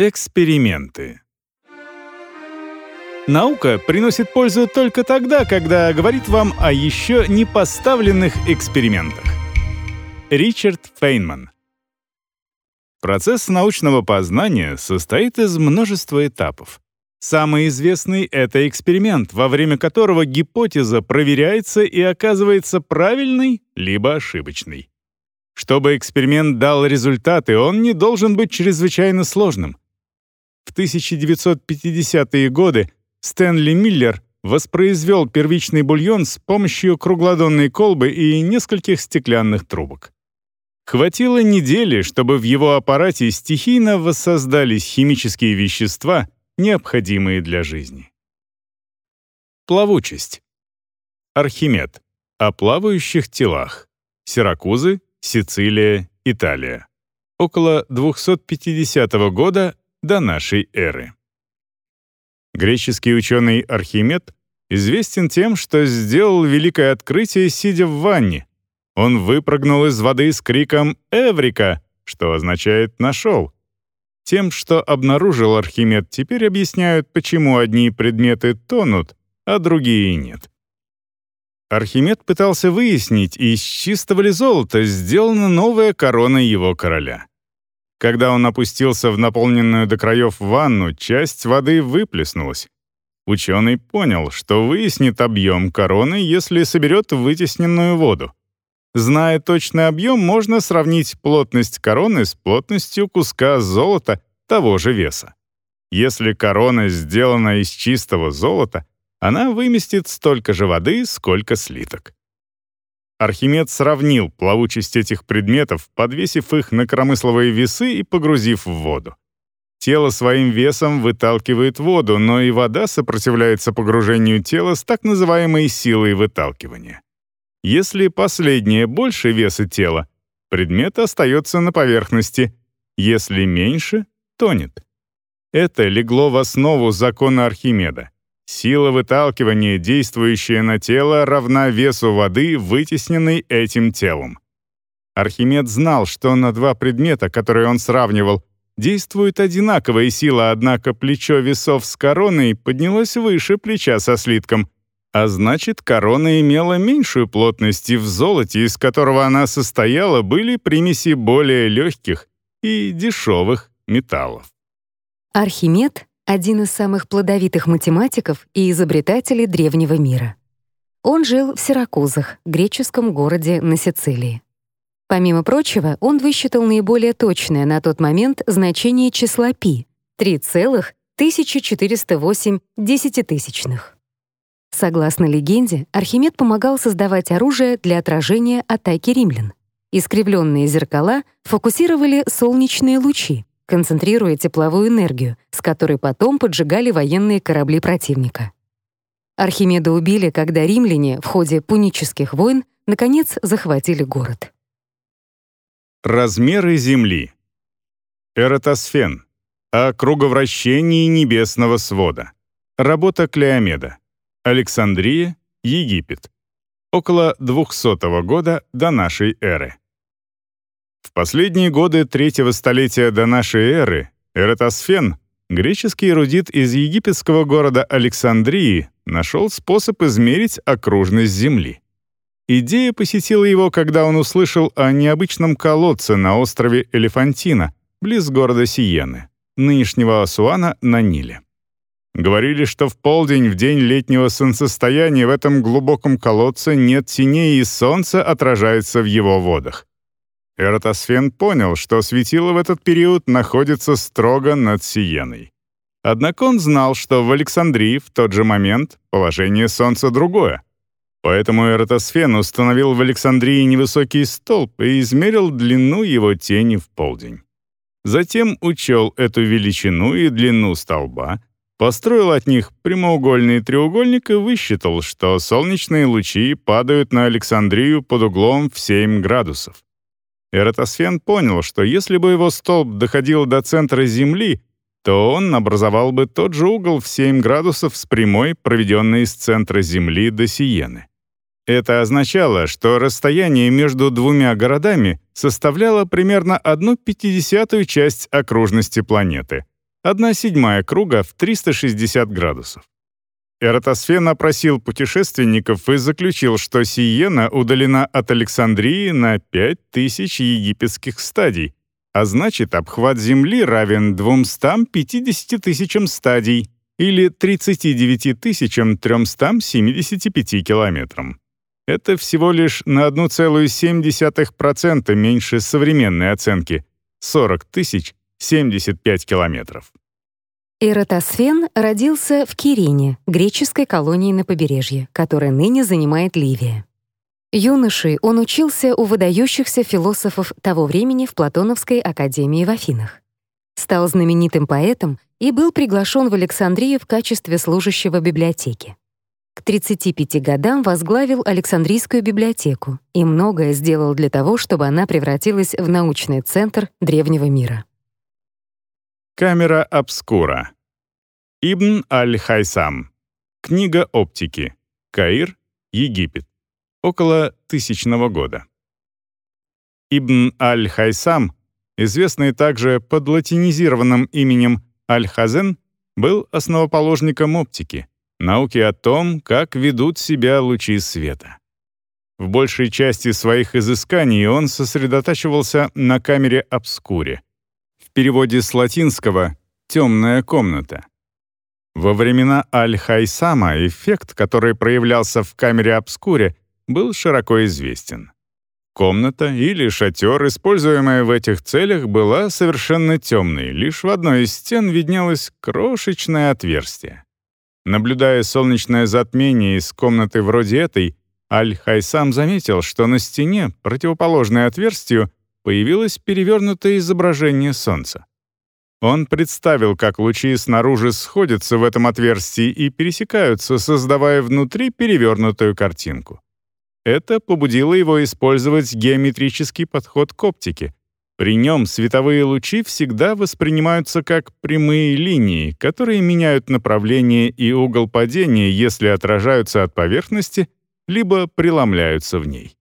Эксперименты. Наука приносит пользу только тогда, когда говорит вам о еще не поставленных экспериментах. Ричард Фейнман. Процесс научного познания состоит из множества этапов. Самый известный — это эксперимент, во время которого гипотеза проверяется и оказывается правильной либо ошибочной. Чтобы эксперимент дал результаты, он не должен быть чрезвычайно сложным. В 1950-е годы Стэнли Миллер воспроизвел первичный бульон с помощью круглодонной колбы и нескольких стеклянных трубок. Хватило недели, чтобы в его аппарате стихийно воссоздались химические вещества, необходимые для жизни. Плавучесть. Архимед. О плавающих телах. Сиракузы, Сицилия, Италия. Около 250 года до нашей эры. Греческий ученый Архимед известен тем, что сделал великое открытие, сидя в ванне. Он выпрыгнул из воды с криком «Эврика!», что означает «нашел». Тем, что обнаружил Архимед, теперь объясняют, почему одни предметы тонут, а другие нет. Архимед пытался выяснить, из чистого ли золота сделана новая корона его короля. Когда он опустился в наполненную до краев ванну, часть воды выплеснулась. Ученый понял, что выяснит объем короны, если соберет вытесненную воду. Зная точный объем, можно сравнить плотность короны с плотностью куска золота того же веса. Если корона сделана из чистого золота, она выместит столько же воды, сколько слиток. Архимед сравнил плавучесть этих предметов, подвесив их на коромысловые весы и погрузив в воду. Тело своим весом выталкивает воду, но и вода сопротивляется погружению тела с так называемой силой выталкивания. Если последнее больше веса тела, предмет остается на поверхности, если меньше — тонет. Это легло в основу закона Архимеда. Сила выталкивания, действующая на тело, равна весу воды, вытесненной этим телом. Архимед знал, что на два предмета, которые он сравнивал, действует одинаковая сила, однако плечо весов с короной поднялось выше плеча со слитком, а значит, корона имела меньшую плотность, и в золоте, из которого она состояла, были примеси более легких и дешевых металлов. Архимед один из самых плодовитых математиков и изобретателей древнего мира. Он жил в Сиракузах, греческом городе на Сицилии. Помимо прочего, он высчитал наиболее точное на тот момент значение числа π — 3,1408 десятитысячных. Согласно легенде, Архимед помогал создавать оружие для отражения атаки римлян. Искривленные зеркала фокусировали солнечные лучи, концентрируя тепловую энергию, с которой потом поджигали военные корабли противника. Архимеда убили, когда римляне в ходе пунических войн наконец захватили город. Размеры Земли. Эратосфен. О круговращении небесного свода. Работа Клеомеда. Александрия, Египет. Около 200 года до нашей эры. В последние годы третьего столетия до нашей эры Эратосфен, греческий эрудит из египетского города Александрии, нашел способ измерить окружность Земли. Идея посетила его, когда он услышал о необычном колодце на острове Элефантина, близ города Сиены, нынешнего Асуана на Ниле. Говорили, что в полдень в день летнего солнцестояния в этом глубоком колодце нет теней и солнце отражается в его водах. Эратосфен понял, что светило в этот период находится строго над Сиеной. Однако он знал, что в Александрии в тот же момент положение Солнца другое. Поэтому Эратосфен установил в Александрии невысокий столб и измерил длину его тени в полдень. Затем учел эту величину и длину столба, построил от них прямоугольный треугольник и высчитал, что солнечные лучи падают на Александрию под углом в 7 градусов. Эратосфен понял, что если бы его столб доходил до центра Земли, то он образовал бы тот же угол в 7 градусов с прямой, проведенной из центра Земли до Сиены. Это означало, что расстояние между двумя городами составляло примерно одну пятидесятую часть окружности планеты, одна седьмая круга в 360 градусов. Эратосфен опросил путешественников и заключил, что Сиена удалена от Александрии на 5000 египетских стадий, а значит, обхват Земли равен 250 тысячам стадий или 39 375 километрам. Это всего лишь на 1,7% меньше современной оценки — 40 тысяч 75 километров. Эратосфен родился в Кирине, греческой колонии на побережье, которое ныне занимает Ливия. Юношей он учился у выдающихся философов того времени в Платоновской академии в Афинах. Стал знаменитым поэтом и был приглашен в Александрию в качестве служащего библиотеки. К 35 годам возглавил Александрийскую библиотеку и многое сделал для того, чтобы она превратилась в научный центр древнего мира. Камера обскура. Ибн аль-Хайсам. Книга оптики. Каир, Египет. Около тысячного года. Ибн аль-Хайсам, известный также под латинизированным именем Аль-Хазен, был основоположником оптики, науки о том, как ведут себя лучи света. В большей части своих изысканий он сосредотачивался на камере обскуре — переводе с латинского «темная комната». Во времена Аль-Хайсама эффект, который проявлялся в камере обскуре, был широко известен. Комната или шатер, используемая в этих целях, была совершенно темной, лишь в одной из стен виднелось крошечное отверстие. Наблюдая солнечное затмение из комнаты вроде этой, Аль-Хайсам заметил, что на стене, противоположной отверстию, появилось перевернутое изображение Солнца. Он представил, как лучи снаружи сходятся в этом отверстии и пересекаются, создавая внутри перевернутую картинку. Это побудило его использовать геометрический подход к оптике. При нем световые лучи всегда воспринимаются как прямые линии, которые меняют направление и угол падения, если отражаются от поверхности, либо преломляются в ней.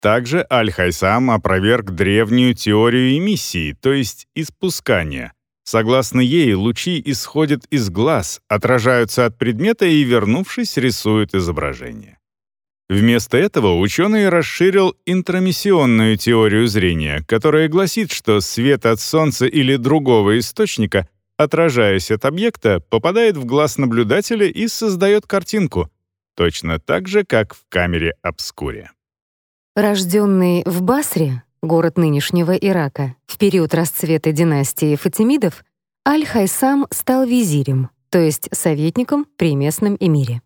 Также Аль-Хайсам опроверг древнюю теорию эмиссии, то есть испускания. Согласно ей, лучи исходят из глаз, отражаются от предмета и, вернувшись, рисуют изображение. Вместо этого ученый расширил интромиссионную теорию зрения, которая гласит, что свет от Солнца или другого источника, отражаясь от объекта, попадает в глаз наблюдателя и создает картинку, точно так же, как в камере обскуре. Рожденный в Басре, город нынешнего Ирака, в период расцвета династии Фатимидов, Аль-Хайсам стал визирем, то есть советником при местном эмире.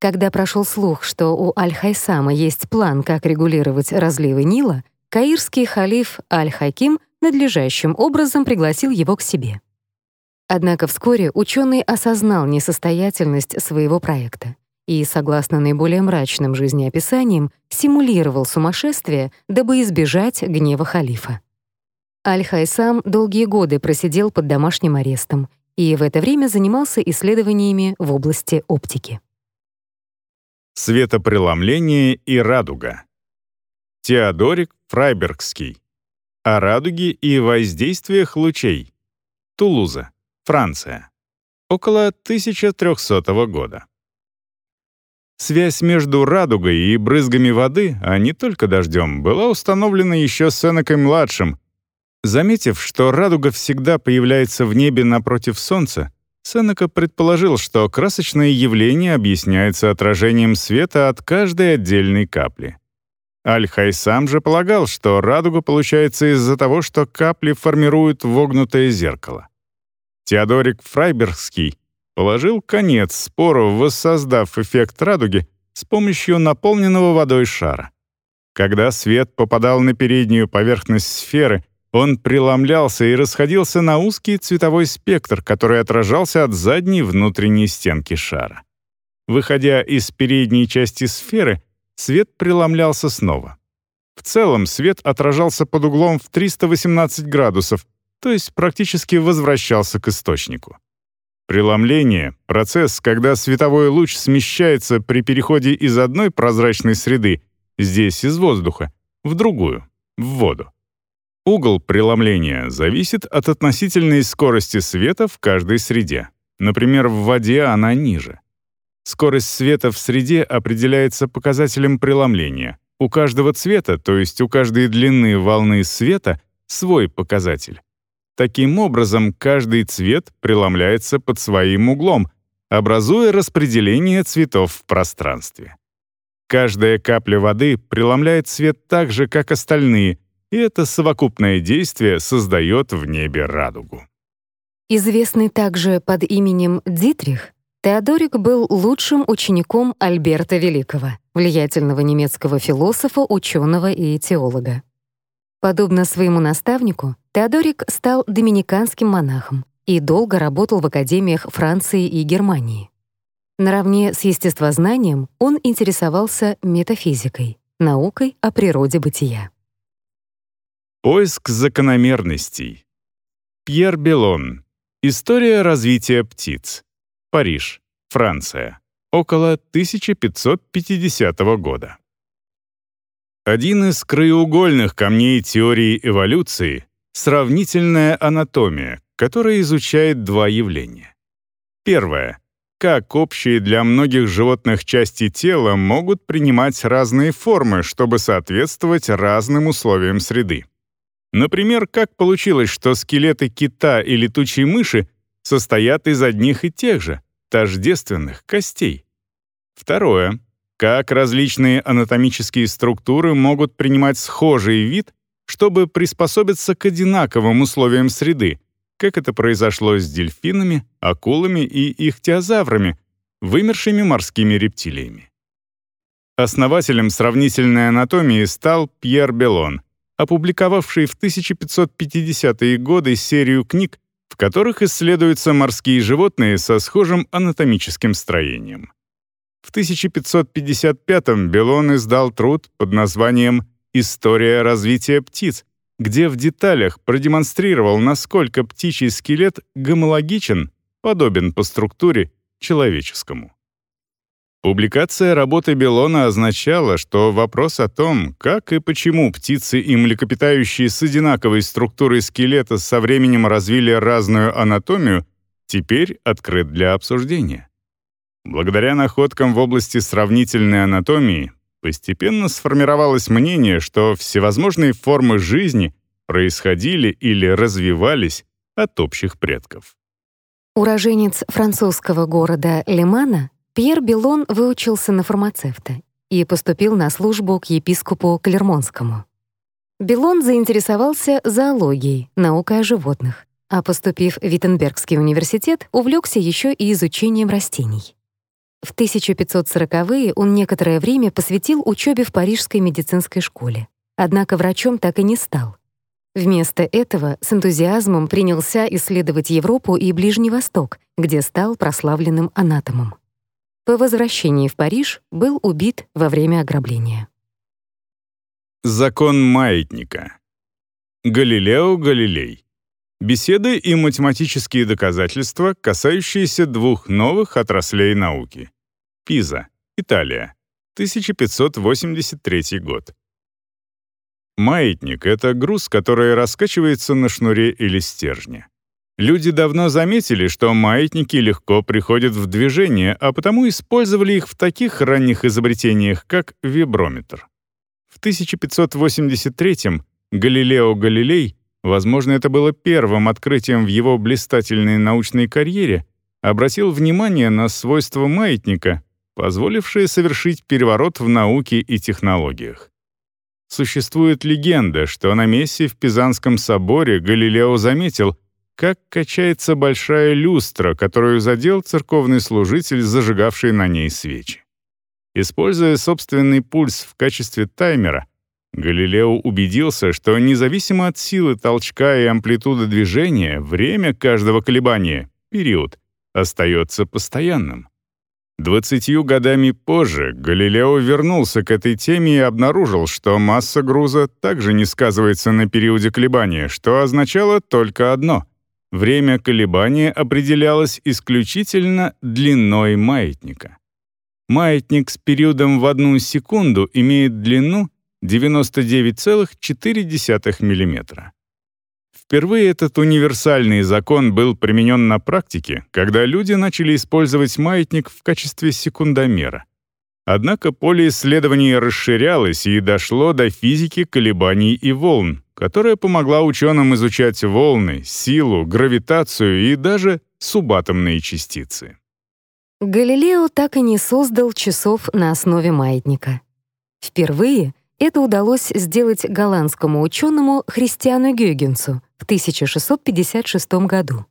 Когда прошел слух, что у Аль-Хайсама есть план, как регулировать разливы Нила, каирский халиф Аль-Хаким надлежащим образом пригласил его к себе. Однако вскоре ученый осознал несостоятельность своего проекта и, согласно наиболее мрачным жизнеописаниям, симулировал сумасшествие, дабы избежать гнева халифа. Аль-Хайсам долгие годы просидел под домашним арестом и в это время занимался исследованиями в области оптики. Светопреломление и радуга. Теодорик Фрайбергский. О радуге и воздействиях лучей. Тулуза, Франция. Около 1300 года. Связь между радугой и брызгами воды, а не только дождем, была установлена еще Сенекой-младшим. Заметив, что радуга всегда появляется в небе напротив Солнца, Сенека предположил, что красочное явление объясняется отражением света от каждой отдельной капли. Аль-Хайсам же полагал, что радуга получается из-за того, что капли формируют вогнутое зеркало. Теодорик Фрайбергский положил конец спору, воссоздав эффект радуги с помощью наполненного водой шара. Когда свет попадал на переднюю поверхность сферы, он преломлялся и расходился на узкий цветовой спектр, который отражался от задней внутренней стенки шара. Выходя из передней части сферы, свет преломлялся снова. В целом свет отражался под углом в 318 градусов, то есть практически возвращался к источнику. Преломление — процесс, когда световой луч смещается при переходе из одной прозрачной среды, здесь из воздуха, в другую, в воду. Угол преломления зависит от относительной скорости света в каждой среде. Например, в воде она ниже. Скорость света в среде определяется показателем преломления. У каждого цвета, то есть у каждой длины волны света, свой показатель. Таким образом, каждый цвет преломляется под своим углом, образуя распределение цветов в пространстве. Каждая капля воды преломляет свет так же, как остальные, и это совокупное действие создает в небе радугу. Известный также под именем Дитрих, Теодорик был лучшим учеником Альберта Великого, влиятельного немецкого философа, ученого и теолога. Подобно своему наставнику, Теодорик стал доминиканским монахом и долго работал в академиях Франции и Германии. Наравне с естествознанием он интересовался метафизикой, наукой о природе бытия. Поиск закономерностей. Пьер Белон. История развития птиц. Париж, Франция. Около 1550 года. Один из краеугольных камней теории эволюции — сравнительная анатомия, которая изучает два явления. Первое как общие для многих животных части тела могут принимать разные формы, чтобы соответствовать разным условиям среды. Например, как получилось, что скелеты кита и летучей мыши состоят из одних и тех же, тождественных костей. Второе. Как различные анатомические структуры могут принимать схожий вид, чтобы приспособиться к одинаковым условиям среды, как это произошло с дельфинами, акулами и ихтиозаврами, вымершими морскими рептилиями. Основателем сравнительной анатомии стал Пьер Белон, опубликовавший в 1550-е годы серию книг, в которых исследуются морские животные со схожим анатомическим строением. В 1555-м Белон издал труд под названием «История развития птиц», где в деталях продемонстрировал, насколько птичий скелет гомологичен, подобен по структуре человеческому. Публикация работы Белона означала, что вопрос о том, как и почему птицы и млекопитающие с одинаковой структурой скелета со временем развили разную анатомию, теперь открыт для обсуждения. Благодаря находкам в области сравнительной анатомии постепенно сформировалось мнение, что всевозможные формы жизни происходили или развивались от общих предков. Уроженец французского города Лемана, Пьер Белон выучился на фармацевта и поступил на службу к епископу Клермонскому. Белон заинтересовался зоологией, наукой о животных, а поступив в Виттенбергский университет, увлекся еще и изучением растений. В 1540-е он некоторое время посвятил учебе в Парижской медицинской школе. Однако врачом так и не стал. Вместо этого с энтузиазмом принялся исследовать Европу и Ближний Восток, где стал прославленным анатомом. По возвращении в Париж был убит во время ограбления. Закон маятника. Галилео Галилей. Беседы и математические доказательства, касающиеся двух новых отраслей науки. Пиза, Италия, 1583 год. Маятник — это груз, который раскачивается на шнуре или стержне. Люди давно заметили, что маятники легко приходят в движение, а потому использовали их в таких ранних изобретениях, как виброметр. В 1583-м Галилео Галилей возможно, это было первым открытием в его блистательной научной карьере, обратил внимание на свойства маятника, позволившие совершить переворот в науке и технологиях. Существует легенда, что на мессе в Пизанском соборе Галилео заметил, как качается большая люстра, которую задел церковный служитель, зажигавший на ней свечи. Используя собственный пульс в качестве таймера, Галилео убедился, что независимо от силы толчка и амплитуды движения, время каждого колебания, период, остается постоянным. Двадцатью годами позже Галилео вернулся к этой теме и обнаружил, что масса груза также не сказывается на периоде колебания, что означало только одно — время колебания определялось исключительно длиной маятника. Маятник с периодом в одну секунду имеет длину 99,4 мм. Впервые этот универсальный закон был применен на практике, когда люди начали использовать маятник в качестве секундомера. Однако поле исследований расширялось и дошло до физики колебаний и волн, которая помогла ученым изучать волны, силу, гравитацию и даже субатомные частицы. Галилео так и не создал часов на основе маятника. Впервые это удалось сделать голландскому ученому Христиану Гюйгенсу в 1656 году.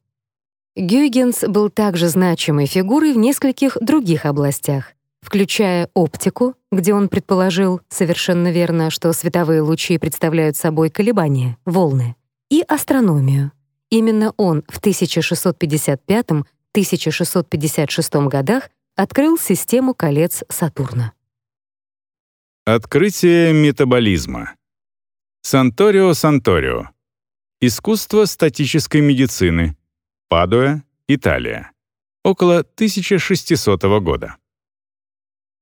Гюйгенс был также значимой фигурой в нескольких других областях, включая оптику, где он предположил совершенно верно, что световые лучи представляют собой колебания, волны, и астрономию. Именно он в 1655-1656 годах открыл систему колец Сатурна. Открытие метаболизма. Санторио Санторио. Искусство статической медицины. Падуя, Италия. Около 1600 года.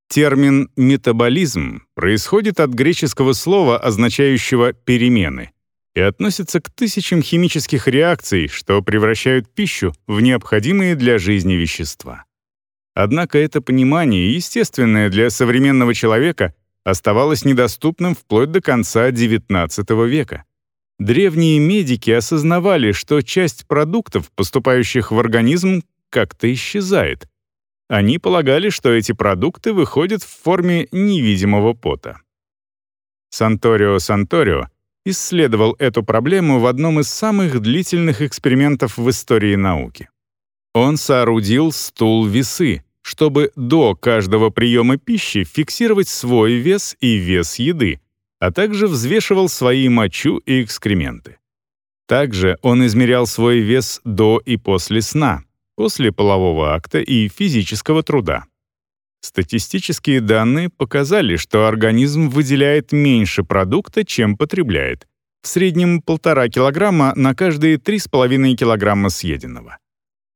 Термин «метаболизм» происходит от греческого слова, означающего «перемены», и относится к тысячам химических реакций, что превращают пищу в необходимые для жизни вещества. Однако это понимание, естественное для современного человека, оставалось недоступным вплоть до конца XIX века. Древние медики осознавали, что часть продуктов, поступающих в организм, как-то исчезает, они полагали, что эти продукты выходят в форме невидимого пота. Санторио Санторио исследовал эту проблему в одном из самых длительных экспериментов в истории науки. Он соорудил стул-весы, чтобы до каждого приема пищи фиксировать свой вес и вес еды, а также взвешивал свои мочу и экскременты. Также он измерял свой вес до и после сна, после полового акта и физического труда. Статистические данные показали, что организм выделяет меньше продукта, чем потребляет, в среднем полтора килограмма на каждые 3,5 килограмма съеденного.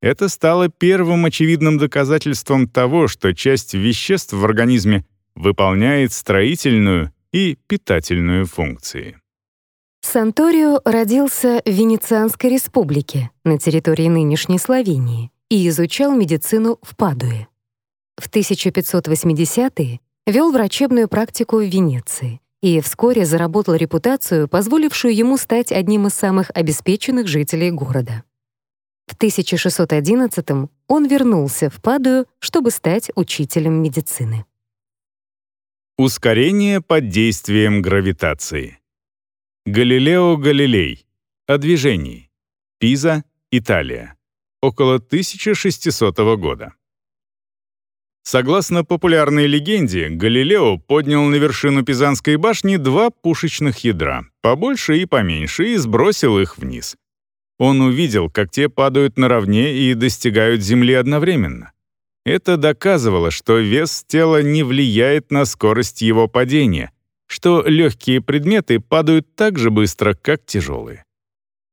Это стало первым очевидным доказательством того, что часть веществ в организме выполняет строительную и питательную функции. Санторио родился в Венецианской республике на территории нынешней Словении и изучал медицину в Падуе. В 1580-е вел врачебную практику в Венеции и вскоре заработал репутацию, позволившую ему стать одним из самых обеспеченных жителей города. В 1611 он вернулся в Падую, чтобы стать учителем медицины. Ускорение под действием гравитации. Галилео Галилей. О движении. Пиза, Италия около 1600 года. Согласно популярной легенде, Галилео поднял на вершину Пизанской башни два пушечных ядра, побольше и поменьше, и сбросил их вниз. Он увидел, как те падают наравне и достигают Земли одновременно. Это доказывало, что вес тела не влияет на скорость его падения, что легкие предметы падают так же быстро, как тяжелые.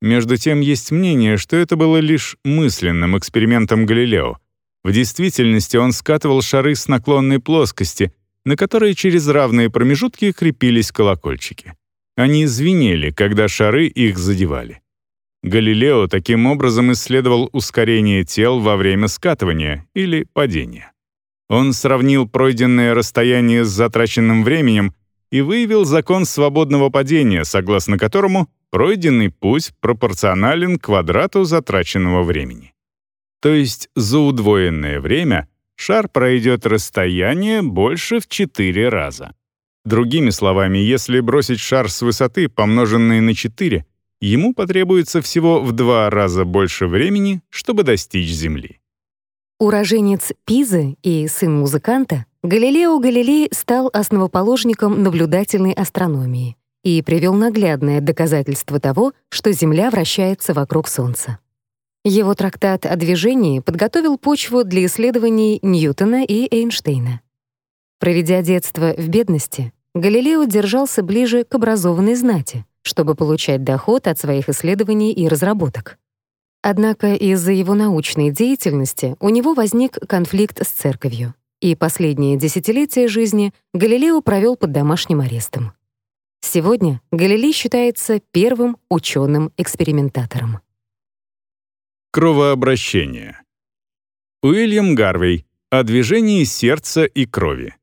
Между тем, есть мнение, что это было лишь мысленным экспериментом Галилео. В действительности он скатывал шары с наклонной плоскости, на которые через равные промежутки крепились колокольчики. Они звенели, когда шары их задевали. Галилео таким образом исследовал ускорение тел во время скатывания или падения. Он сравнил пройденное расстояние с затраченным временем и выявил закон свободного падения, согласно которому пройденный путь пропорционален квадрату затраченного времени. То есть за удвоенное время шар пройдет расстояние больше в 4 раза. Другими словами, если бросить шар с высоты, помноженной на 4, ему потребуется всего в два раза больше времени, чтобы достичь Земли. Уроженец Пизы и сын музыканта, Галилео Галилей стал основоположником наблюдательной астрономии и привел наглядное доказательство того, что Земля вращается вокруг Солнца. Его трактат о движении подготовил почву для исследований Ньютона и Эйнштейна. Проведя детство в бедности, Галилео держался ближе к образованной знати, чтобы получать доход от своих исследований и разработок. Однако из-за его научной деятельности у него возник конфликт с церковью, и последние десятилетия жизни Галилео провел под домашним арестом. Сегодня Галилей считается первым ученым-экспериментатором. Кровообращение. Уильям Гарвей о движении сердца и крови.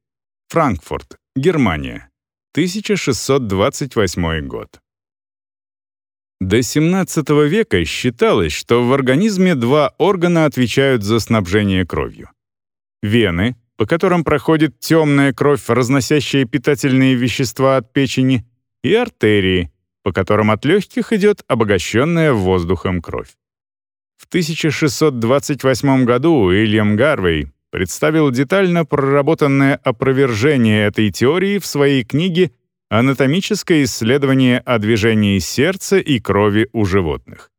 Франкфурт, Германия. 1628 год. До XVII века считалось, что в организме два органа отвечают за снабжение кровью. Вены, по которым проходит темная кровь, разносящая питательные вещества от печени, и артерии, по которым от легких идет обогащенная воздухом кровь. В 1628 году Уильям Гарвей представил детально проработанное опровержение этой теории в своей книге «Анатомическое исследование о движении сердца и крови у животных».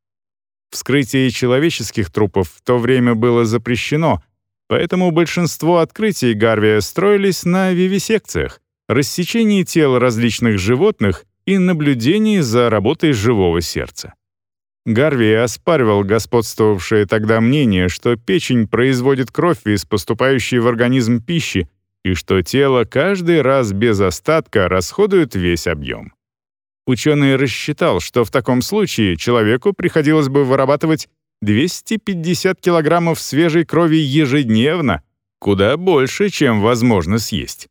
Вскрытие человеческих трупов в то время было запрещено, поэтому большинство открытий Гарвия строились на вивисекциях, рассечении тел различных животных и наблюдении за работой живого сердца. Гарви оспаривал господствовавшее тогда мнение, что печень производит кровь из поступающей в организм пищи и что тело каждый раз без остатка расходует весь объем. Ученый рассчитал, что в таком случае человеку приходилось бы вырабатывать 250 килограммов свежей крови ежедневно, куда больше, чем возможно съесть.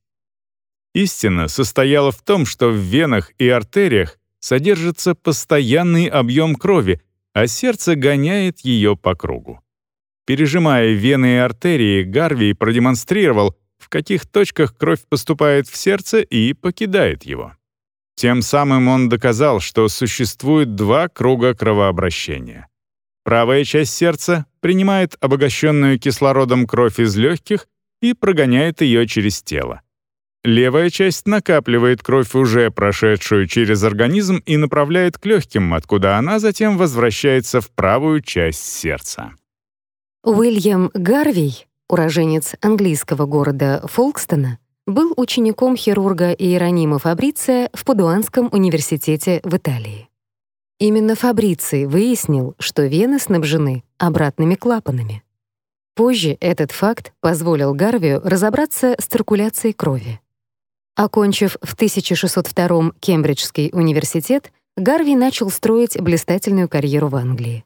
Истина состояла в том, что в венах и артериях содержится постоянный объем крови, а сердце гоняет ее по кругу. Пережимая вены и артерии, Гарвей продемонстрировал, в каких точках кровь поступает в сердце и покидает его. Тем самым он доказал, что существует два круга кровообращения. Правая часть сердца принимает обогащенную кислородом кровь из легких и прогоняет ее через тело. Левая часть накапливает кровь, уже прошедшую через организм, и направляет к легким, откуда она затем возвращается в правую часть сердца. Уильям Гарвей, уроженец английского города Фолкстона, был учеником хирурга Иеронима Фабриция в Падуанском университете в Италии. Именно Фабриций выяснил, что вены снабжены обратными клапанами. Позже этот факт позволил Гарвию разобраться с циркуляцией крови. Окончив в 1602 Кембриджский университет, Гарви начал строить блистательную карьеру в Англии.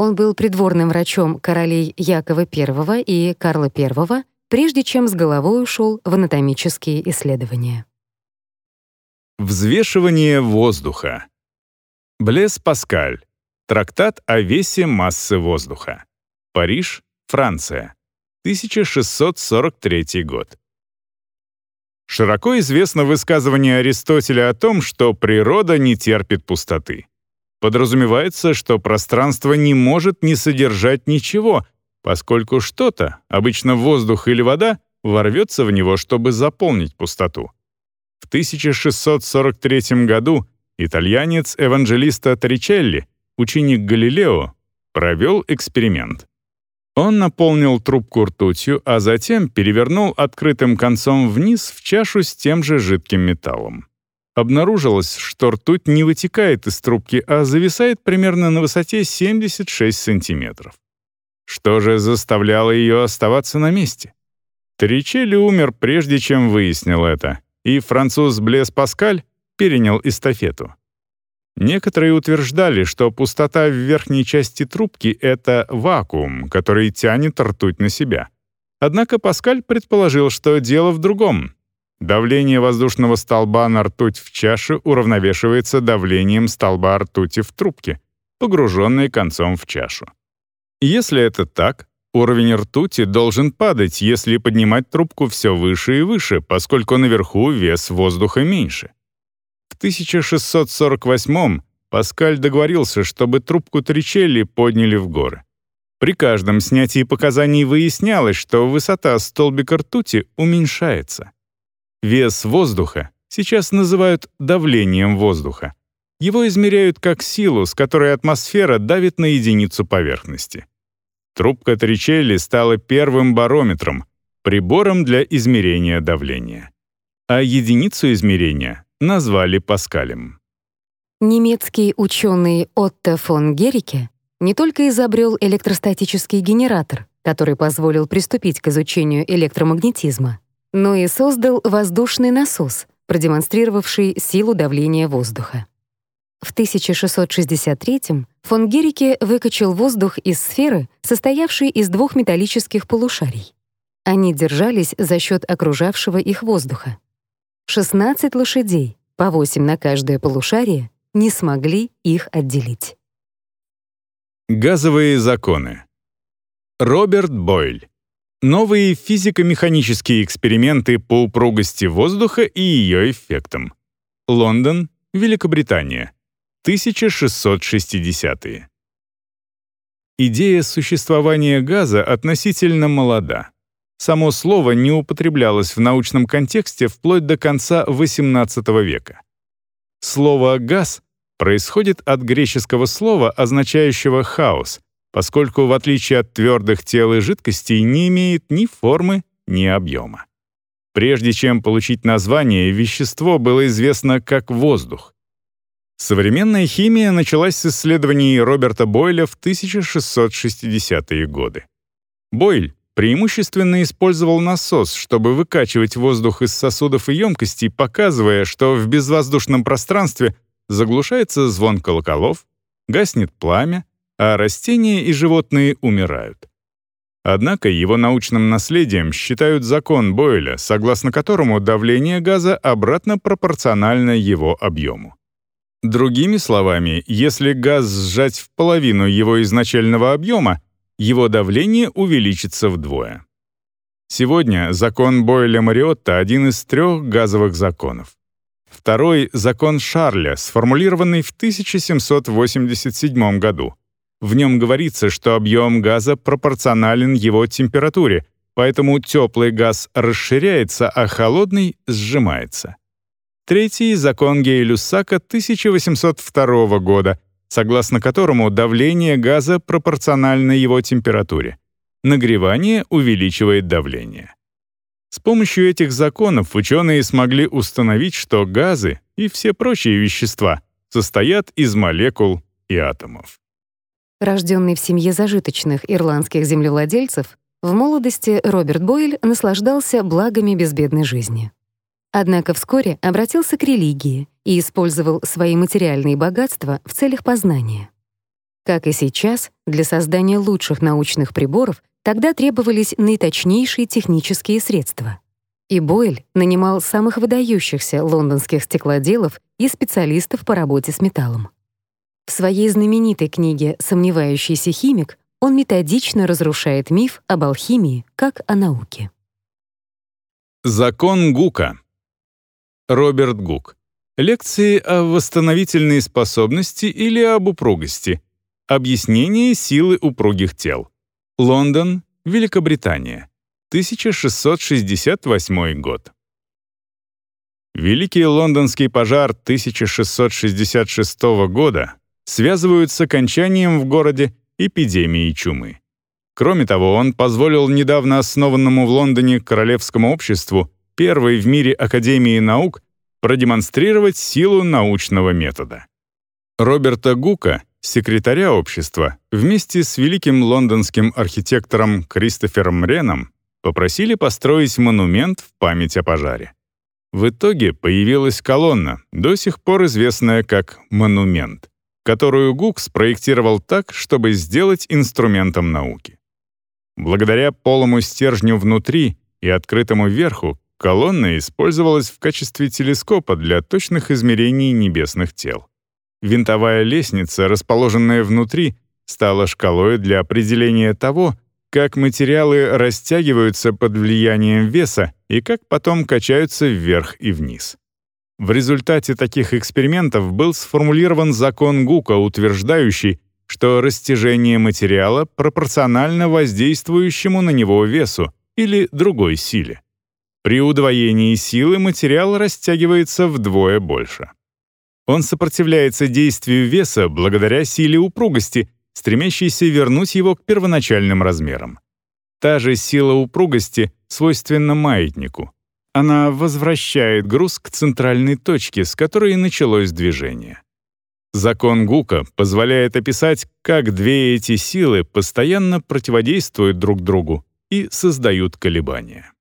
Он был придворным врачом королей Якова I и Карла I, прежде чем с головой ушел в анатомические исследования. Взвешивание воздуха. Блес Паскаль. Трактат о весе массы воздуха. Париж, Франция. 1643 год. Широко известно высказывание Аристотеля о том, что природа не терпит пустоты. Подразумевается, что пространство не может не содержать ничего, поскольку что-то, обычно воздух или вода, ворвется в него, чтобы заполнить пустоту. В 1643 году итальянец Эванджелиста Торричелли, ученик Галилео, провел эксперимент. Он наполнил трубку ртутью, а затем перевернул открытым концом вниз в чашу с тем же жидким металлом. Обнаружилось, что ртуть не вытекает из трубки, а зависает примерно на высоте 76 сантиметров. Что же заставляло ее оставаться на месте? Тричелли умер, прежде чем выяснил это, и француз Блес Паскаль перенял эстафету. Некоторые утверждали, что пустота в верхней части трубки — это вакуум, который тянет ртуть на себя. Однако Паскаль предположил, что дело в другом. Давление воздушного столба на ртуть в чаше уравновешивается давлением столба ртути в трубке, погруженной концом в чашу. Если это так, уровень ртути должен падать, если поднимать трубку все выше и выше, поскольку наверху вес воздуха меньше. В 1648 Паскаль договорился, чтобы трубку Тричелли подняли в горы. При каждом снятии показаний выяснялось, что высота столбика ртути уменьшается. Вес воздуха сейчас называют давлением воздуха. Его измеряют как силу, с которой атмосфера давит на единицу поверхности. Трубка Тричелли стала первым барометром, прибором для измерения давления. А единицу измерения назвали Паскалем. Немецкий ученый Отто фон Герике не только изобрел электростатический генератор, который позволил приступить к изучению электромагнетизма, но и создал воздушный насос, продемонстрировавший силу давления воздуха. В 1663 фон Герике выкачал воздух из сферы, состоявшей из двух металлических полушарий. Они держались за счет окружавшего их воздуха. 16 лошадей, по 8 на каждое полушарие, не смогли их отделить. Газовые законы. Роберт Бойль. Новые физико-механические эксперименты по упругости воздуха и ее эффектам. Лондон, Великобритания. 1660-е. Идея существования газа относительно молода. Само слово не употреблялось в научном контексте вплоть до конца XVIII века. Слово «газ» происходит от греческого слова, означающего «хаос», поскольку, в отличие от твердых тел и жидкостей, не имеет ни формы, ни объема. Прежде чем получить название, вещество было известно как воздух. Современная химия началась с исследований Роберта Бойля в 1660-е годы. Бойль преимущественно использовал насос, чтобы выкачивать воздух из сосудов и емкостей, показывая, что в безвоздушном пространстве заглушается звон колоколов, гаснет пламя, а растения и животные умирают. Однако его научным наследием считают закон Бойля, согласно которому давление газа обратно пропорционально его объему. Другими словами, если газ сжать в половину его изначального объема, его давление увеличится вдвое. Сегодня закон Бойля-Мариотта — один из трех газовых законов. Второй — закон Шарля, сформулированный в 1787 году. В нем говорится, что объем газа пропорционален его температуре, поэтому теплый газ расширяется, а холодный сжимается. Третий — закон Гей-Люссака 1802 года, согласно которому давление газа пропорционально его температуре. Нагревание увеличивает давление. С помощью этих законов ученые смогли установить, что газы и все прочие вещества состоят из молекул и атомов. Рожденный в семье зажиточных ирландских землевладельцев, в молодости Роберт Бойль наслаждался благами безбедной жизни. Однако вскоре обратился к религии и использовал свои материальные богатства в целях познания. Как и сейчас, для создания лучших научных приборов тогда требовались наиточнейшие технические средства. И Бойль нанимал самых выдающихся лондонских стеклоделов и специалистов по работе с металлом. В своей знаменитой книге «Сомневающийся химик» он методично разрушает миф об алхимии как о науке. Закон Гука Роберт Гук. Лекции о восстановительной способности или об упругости. Объяснение силы упругих тел. Лондон, Великобритания. 1668 год. Великий лондонский пожар 1666 года связывают с окончанием в городе эпидемии чумы. Кроме того, он позволил недавно основанному в Лондоне Королевскому обществу первой в мире Академии наук продемонстрировать силу научного метода. Роберта Гука, секретаря общества, вместе с великим лондонским архитектором Кристофером Реном попросили построить монумент в память о пожаре. В итоге появилась колонна, до сих пор известная как «монумент», которую Гук спроектировал так, чтобы сделать инструментом науки. Благодаря полому стержню внутри и открытому верху Колонна использовалась в качестве телескопа для точных измерений небесных тел. Винтовая лестница, расположенная внутри, стала шкалой для определения того, как материалы растягиваются под влиянием веса и как потом качаются вверх и вниз. В результате таких экспериментов был сформулирован закон Гука, утверждающий, что растяжение материала пропорционально воздействующему на него весу или другой силе. При удвоении силы материал растягивается вдвое больше. Он сопротивляется действию веса благодаря силе упругости, стремящейся вернуть его к первоначальным размерам. Та же сила упругости свойственна маятнику. Она возвращает груз к центральной точке, с которой началось движение. Закон Гука позволяет описать, как две эти силы постоянно противодействуют друг другу и создают колебания.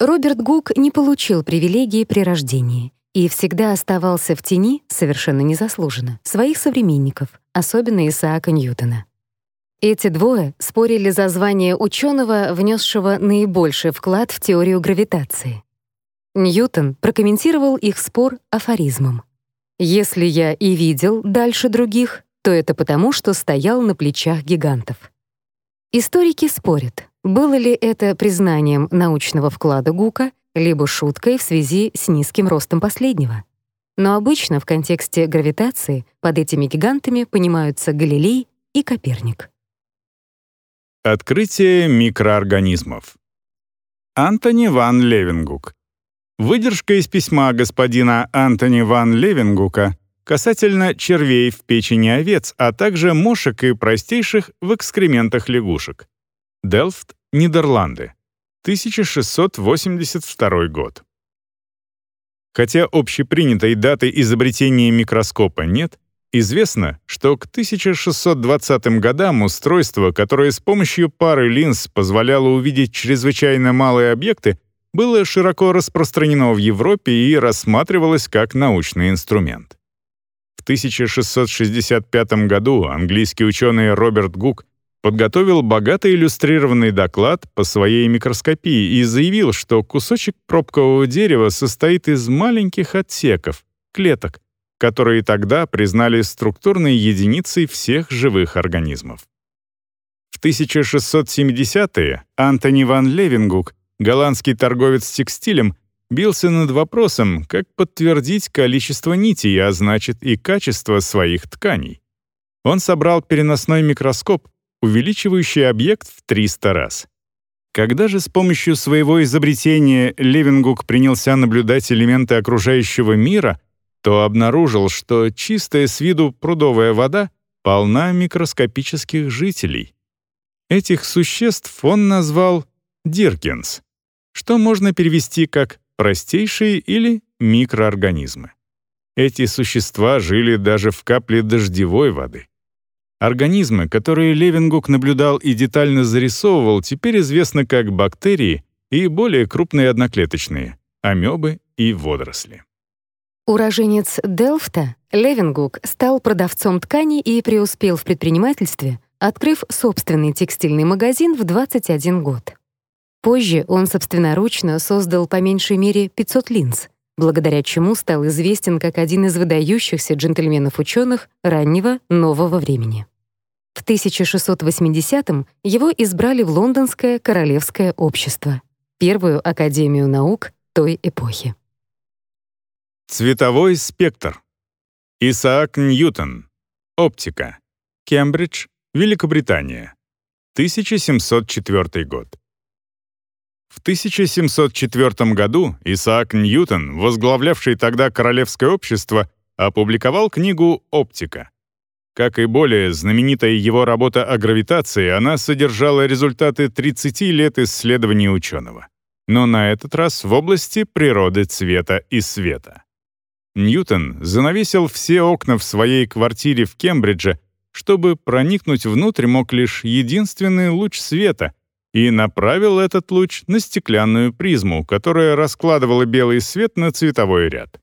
Роберт Гук не получил привилегии при рождении и всегда оставался в тени, совершенно незаслуженно, своих современников, особенно Исаака Ньютона. Эти двое спорили за звание ученого, внесшего наибольший вклад в теорию гравитации. Ньютон прокомментировал их спор афоризмом. «Если я и видел дальше других, то это потому, что стоял на плечах гигантов». Историки спорят, было ли это признанием научного вклада Гука, либо шуткой в связи с низким ростом последнего. Но обычно в контексте гравитации под этими гигантами понимаются Галилей и Коперник. Открытие микроорганизмов. Антони ван Левенгук. Выдержка из письма господина Антони ван Левенгука касательно червей в печени овец, а также мошек и простейших в экскрементах лягушек. Делфт, Нидерланды. 1682 год. Хотя общепринятой даты изобретения микроскопа нет, известно, что к 1620 годам устройство, которое с помощью пары линз позволяло увидеть чрезвычайно малые объекты, было широко распространено в Европе и рассматривалось как научный инструмент. В 1665 году английский ученый Роберт Гук подготовил богато иллюстрированный доклад по своей микроскопии и заявил, что кусочек пробкового дерева состоит из маленьких отсеков, клеток, которые тогда признали структурной единицей всех живых организмов. В 1670-е Антони ван Левингук голландский торговец текстилем, бился над вопросом, как подтвердить количество нитей, а значит и качество своих тканей. Он собрал переносной микроскоп, увеличивающий объект в 300 раз. Когда же с помощью своего изобретения Левингук принялся наблюдать элементы окружающего мира, то обнаружил, что чистая с виду прудовая вода полна микроскопических жителей. Этих существ он назвал Диркинс что можно перевести как «простейшие» или «микроорганизмы». Эти существа жили даже в капле дождевой воды. Организмы, которые Левингук наблюдал и детально зарисовывал, теперь известны как бактерии и более крупные одноклеточные — амебы и водоросли. Уроженец Делфта, Левингук стал продавцом тканей и преуспел в предпринимательстве, открыв собственный текстильный магазин в 21 год. Позже он собственноручно создал по меньшей мере 500 линз, благодаря чему стал известен как один из выдающихся джентльменов-ученых раннего нового времени. В 1680-м его избрали в Лондонское Королевское общество, первую академию наук той эпохи. Цветовой спектр. Исаак Ньютон. Оптика. Кембридж, Великобритания. 1704 год. В 1704 году Исаак Ньютон, возглавлявший тогда Королевское общество, опубликовал книгу «Оптика». Как и более знаменитая его работа о гравитации, она содержала результаты 30 лет исследований ученого. Но на этот раз в области природы цвета и света. Ньютон занавесил все окна в своей квартире в Кембридже, чтобы проникнуть внутрь мог лишь единственный луч света — и направил этот луч на стеклянную призму, которая раскладывала белый свет на цветовой ряд.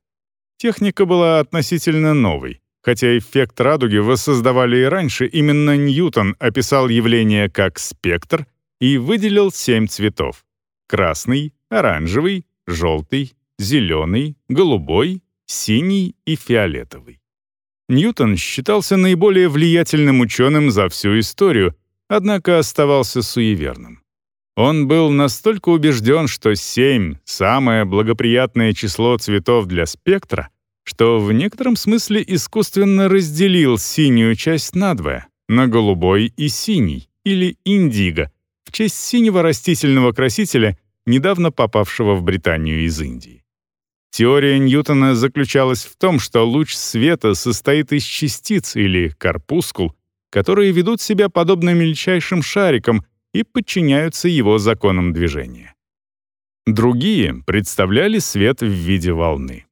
Техника была относительно новой. Хотя эффект радуги воссоздавали и раньше, именно Ньютон описал явление как спектр и выделил семь цветов — красный, оранжевый, желтый, зеленый, голубой, синий и фиолетовый. Ньютон считался наиболее влиятельным ученым за всю историю, однако оставался суеверным. Он был настолько убежден, что 7 — самое благоприятное число цветов для спектра, что в некотором смысле искусственно разделил синюю часть надвое на голубой и синий, или индиго, в честь синего растительного красителя, недавно попавшего в Британию из Индии. Теория Ньютона заключалась в том, что луч света состоит из частиц или корпускул, которые ведут себя подобно мельчайшим шарикам и подчиняются его законам движения. Другие представляли свет в виде волны.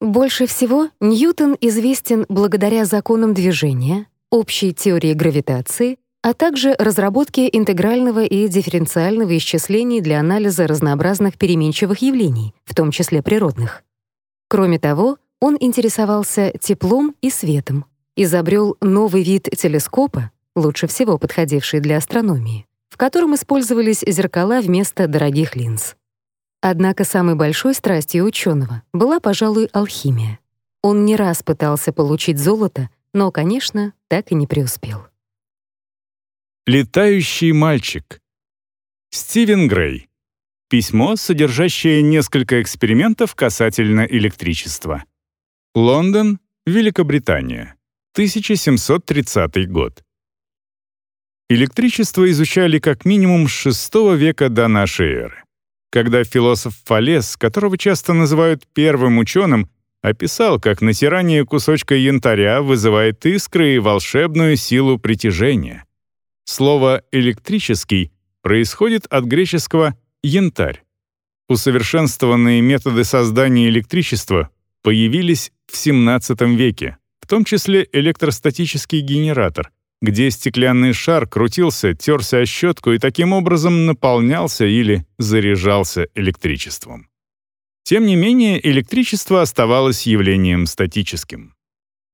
Больше всего Ньютон известен благодаря законам движения, общей теории гравитации а также разработке интегрального и дифференциального исчислений для анализа разнообразных переменчивых явлений, в том числе природных. Кроме того, он интересовался теплом и светом, изобрел новый вид телескопа, лучше всего подходивший для астрономии, в котором использовались зеркала вместо дорогих линз. Однако самой большой страстью ученого была, пожалуй, алхимия. Он не раз пытался получить золото, но, конечно, так и не преуспел. Летающий мальчик. Стивен Грей. Письмо, содержащее несколько экспериментов касательно электричества. Лондон, Великобритания. 1730 год. Электричество изучали как минимум с VI века до нашей эры. Когда философ Фалес, которого часто называют первым ученым, описал, как натирание кусочка янтаря вызывает искры и волшебную силу притяжения — Слово «электрический» происходит от греческого «янтарь». Усовершенствованные методы создания электричества появились в XVII веке, в том числе электростатический генератор, где стеклянный шар крутился, терся о щетку и таким образом наполнялся или заряжался электричеством. Тем не менее, электричество оставалось явлением статическим.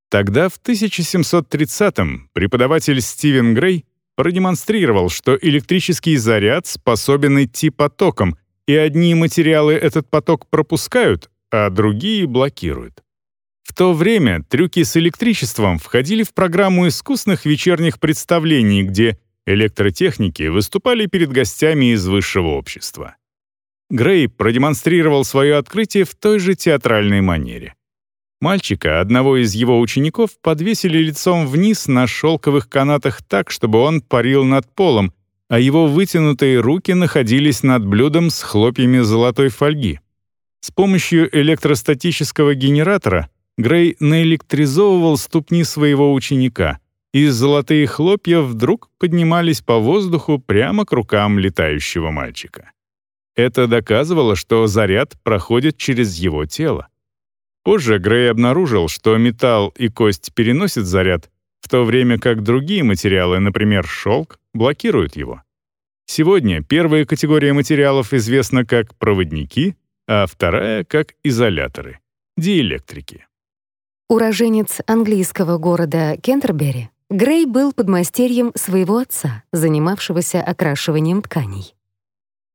Тогда, в 1730-м, преподаватель Стивен Грей продемонстрировал, что электрический заряд способен идти потоком, и одни материалы этот поток пропускают, а другие блокируют. В то время трюки с электричеством входили в программу искусных вечерних представлений, где электротехники выступали перед гостями из высшего общества. Грей продемонстрировал свое открытие в той же театральной манере. Мальчика, одного из его учеников, подвесили лицом вниз на шелковых канатах так, чтобы он парил над полом, а его вытянутые руки находились над блюдом с хлопьями золотой фольги. С помощью электростатического генератора Грей наэлектризовывал ступни своего ученика, и золотые хлопья вдруг поднимались по воздуху прямо к рукам летающего мальчика. Это доказывало, что заряд проходит через его тело. Позже Грей обнаружил, что металл и кость переносят заряд, в то время как другие материалы, например, шелк, блокируют его. Сегодня первая категория материалов известна как проводники, а вторая — как изоляторы — диэлектрики. Уроженец английского города Кентербери, Грей был подмастерьем своего отца, занимавшегося окрашиванием тканей.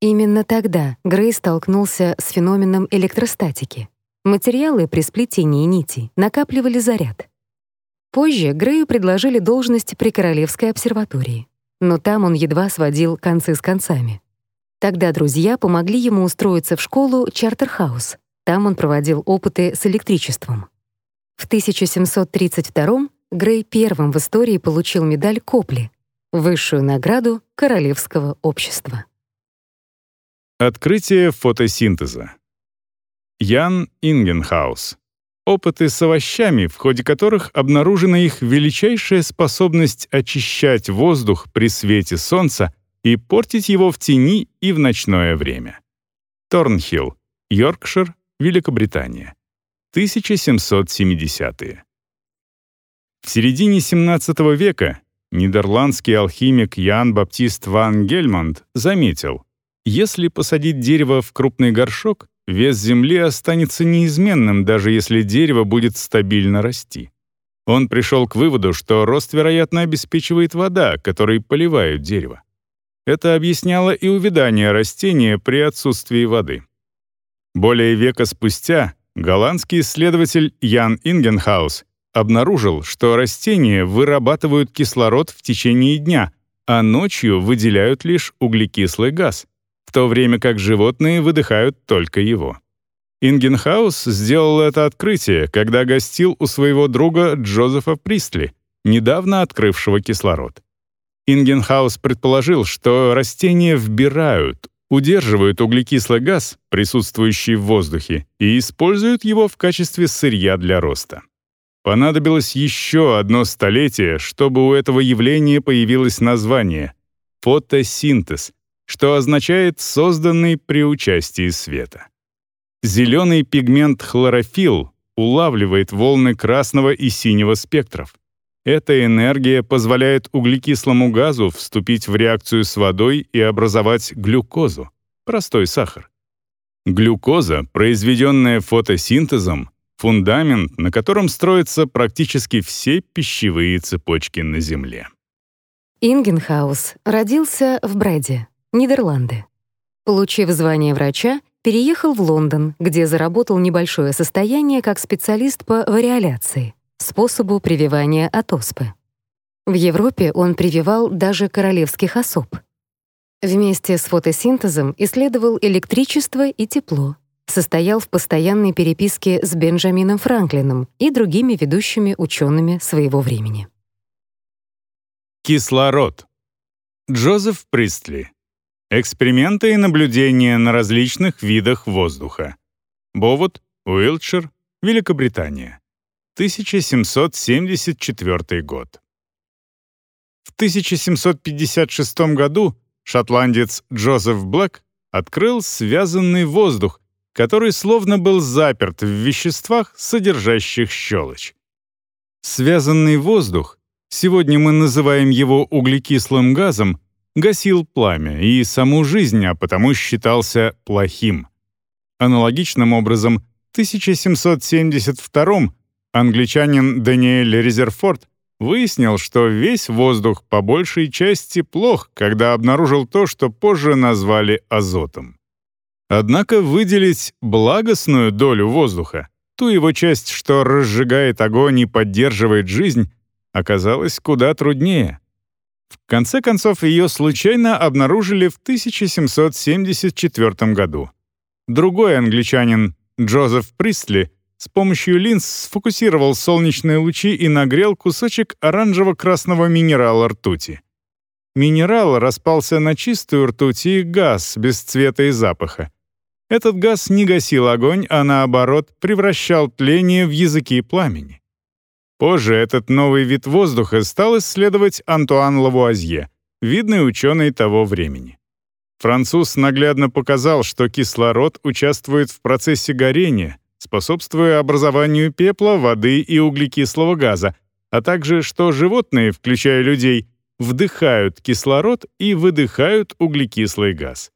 Именно тогда Грей столкнулся с феноменом электростатики — Материалы при сплетении нити накапливали заряд. Позже Грею предложили должность при Королевской обсерватории, но там он едва сводил концы с концами. Тогда друзья помогли ему устроиться в школу Чартерхаус. Там он проводил опыты с электричеством. В 1732 Грей первым в истории получил медаль Копли, высшую награду Королевского общества. Открытие фотосинтеза. Ян Ингенхаус. Опыты с овощами, в ходе которых обнаружена их величайшая способность очищать воздух при свете солнца и портить его в тени и в ночное время. Торнхилл, Йоркшир, Великобритания. 1770-е. В середине XVII века нидерландский алхимик Ян Баптист ван Гельмонд заметил, если посадить дерево в крупный горшок, вес земли останется неизменным, даже если дерево будет стабильно расти. Он пришел к выводу, что рост, вероятно, обеспечивает вода, которой поливают дерево. Это объясняло и увядание растения при отсутствии воды. Более века спустя голландский исследователь Ян Ингенхаус обнаружил, что растения вырабатывают кислород в течение дня, а ночью выделяют лишь углекислый газ — в то время как животные выдыхают только его. Ингенхаус сделал это открытие, когда гостил у своего друга Джозефа Пристли, недавно открывшего кислород. Ингенхаус предположил, что растения вбирают, удерживают углекислый газ, присутствующий в воздухе, и используют его в качестве сырья для роста. Понадобилось еще одно столетие, чтобы у этого явления появилось название — фотосинтез, что означает «созданный при участии света». Зеленый пигмент хлорофилл улавливает волны красного и синего спектров. Эта энергия позволяет углекислому газу вступить в реакцию с водой и образовать глюкозу, простой сахар. Глюкоза, произведенная фотосинтезом, фундамент, на котором строятся практически все пищевые цепочки на Земле. Ингенхаус родился в Брэде, Нидерланды. Получив звание врача, переехал в Лондон, где заработал небольшое состояние как специалист по вариоляции, способу прививания от оспы. В Европе он прививал даже королевских особ. Вместе с фотосинтезом исследовал электричество и тепло, состоял в постоянной переписке с Бенджамином Франклином и другими ведущими учеными своего времени. Кислород. Джозеф Пристли. Эксперименты и наблюдения на различных видах воздуха. Бовуд, Уилтшир, Великобритания. 1774 год. В 1756 году шотландец Джозеф Блэк открыл связанный воздух, который словно был заперт в веществах, содержащих щелочь. Связанный воздух, сегодня мы называем его углекислым газом, гасил пламя и саму жизнь, а потому считался плохим. Аналогичным образом, в 1772 англичанин Даниэль Резерфорд выяснил, что весь воздух по большей части плох, когда обнаружил то, что позже назвали азотом. Однако выделить благостную долю воздуха, ту его часть, что разжигает огонь и поддерживает жизнь, оказалось куда труднее — в конце концов, ее случайно обнаружили в 1774 году. Другой англичанин, Джозеф Пристли, с помощью линз сфокусировал солнечные лучи и нагрел кусочек оранжево-красного минерала ртути. Минерал распался на чистую ртуть и газ без цвета и запаха. Этот газ не гасил огонь, а наоборот превращал тление в языки пламени. Позже этот новый вид воздуха стал исследовать Антуан Лавуазье, видный ученый того времени. Француз наглядно показал, что кислород участвует в процессе горения, способствуя образованию пепла, воды и углекислого газа, а также что животные, включая людей, вдыхают кислород и выдыхают углекислый газ.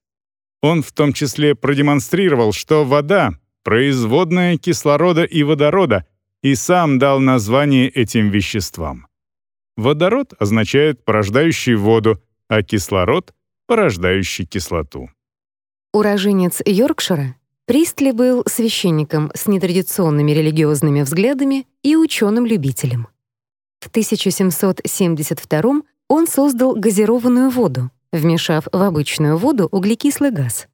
Он в том числе продемонстрировал, что вода — производная кислорода и водорода — и сам дал название этим веществам. Водород означает порождающий воду, а кислород — порождающий кислоту. Уроженец Йоркшира, Пристли был священником с нетрадиционными религиозными взглядами и ученым-любителем. В 1772 он создал газированную воду, вмешав в обычную воду углекислый газ.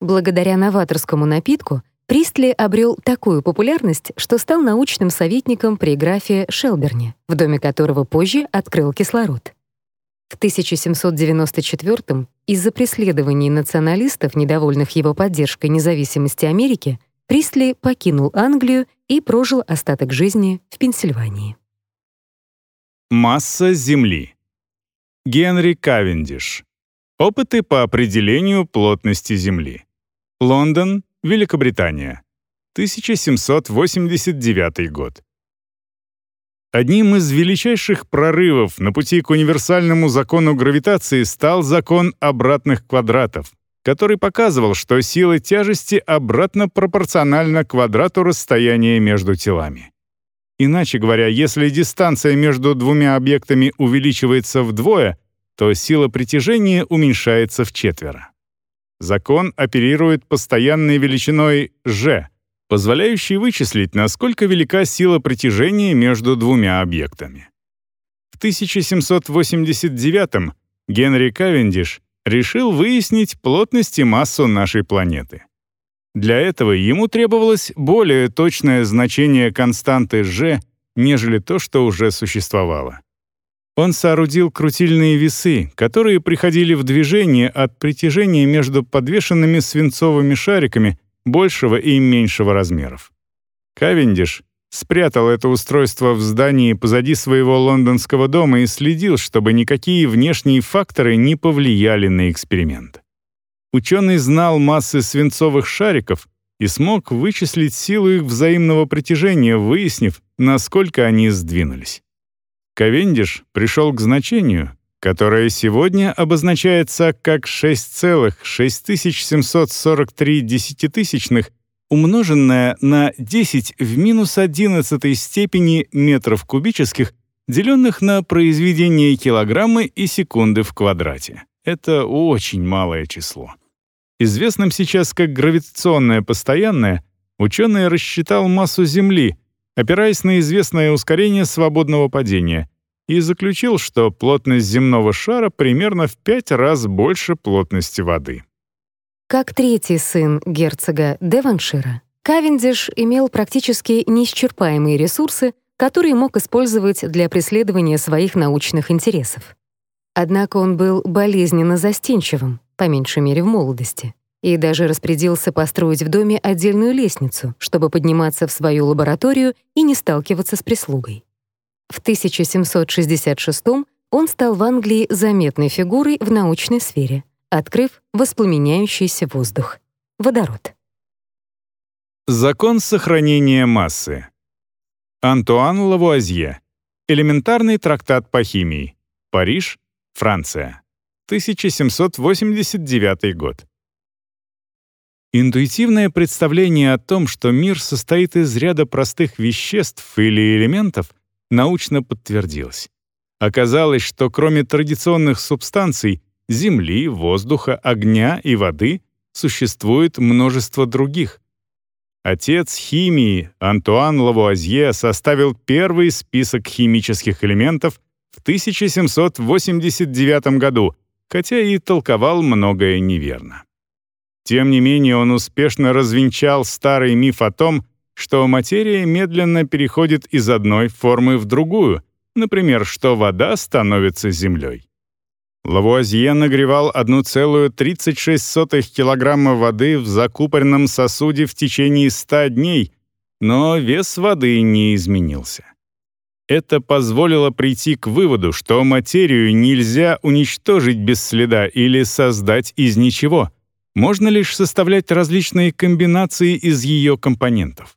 Благодаря новаторскому напитку Пристли обрел такую популярность, что стал научным советником при графе Шелберне, в доме которого позже открыл кислород. В 1794 из-за преследований националистов, недовольных его поддержкой независимости Америки, Пристли покинул Англию и прожил остаток жизни в Пенсильвании. Масса Земли. Генри Кавендиш. Опыты по определению плотности Земли. Лондон, Великобритания. 1789 год. Одним из величайших прорывов на пути к универсальному закону гравитации стал закон обратных квадратов, который показывал, что сила тяжести обратно пропорциональна квадрату расстояния между телами. Иначе говоря, если дистанция между двумя объектами увеличивается вдвое, то сила притяжения уменьшается в четверо. Закон оперирует постоянной величиной g, позволяющей вычислить, насколько велика сила притяжения между двумя объектами. В 1789 Генри Кавендиш решил выяснить плотность и массу нашей планеты. Для этого ему требовалось более точное значение константы g, нежели то, что уже существовало. Он соорудил крутильные весы, которые приходили в движение от притяжения между подвешенными свинцовыми шариками большего и меньшего размеров. Кавендиш спрятал это устройство в здании позади своего лондонского дома и следил, чтобы никакие внешние факторы не повлияли на эксперимент. Ученый знал массы свинцовых шариков и смог вычислить силу их взаимного притяжения, выяснив, насколько они сдвинулись. Ковендиш пришел к значению, которое сегодня обозначается как 6,6743 десятитысячных умноженное на 10 в минус 11 степени метров кубических, деленных на произведение килограммы и секунды в квадрате. Это очень малое число. Известным сейчас как гравитационное постоянное, ученый рассчитал массу Земли, опираясь на известное ускорение свободного падения, и заключил, что плотность земного шара примерно в пять раз больше плотности воды. Как третий сын герцога Деваншира, Кавендиш имел практически неисчерпаемые ресурсы, которые мог использовать для преследования своих научных интересов. Однако он был болезненно застенчивым, по меньшей мере в молодости, и даже распорядился построить в доме отдельную лестницу, чтобы подниматься в свою лабораторию и не сталкиваться с прислугой. В 1766 он стал в Англии заметной фигурой в научной сфере, открыв воспламеняющийся воздух — водород. Закон сохранения массы. Антуан Лавуазье. Элементарный трактат по химии. Париж, Франция. 1789 год. Интуитивное представление о том, что мир состоит из ряда простых веществ или элементов, научно подтвердилось. Оказалось, что кроме традиционных субстанций — земли, воздуха, огня и воды — существует множество других. Отец химии Антуан Лавуазье составил первый список химических элементов в 1789 году, хотя и толковал многое неверно. Тем не менее, он успешно развенчал старый миф о том, что материя медленно переходит из одной формы в другую, например, что вода становится землей. Лавуазье нагревал 1,36 килограмма воды в закупоренном сосуде в течение 100 дней, но вес воды не изменился. Это позволило прийти к выводу, что материю нельзя уничтожить без следа или создать из ничего. Можно лишь составлять различные комбинации из ее компонентов.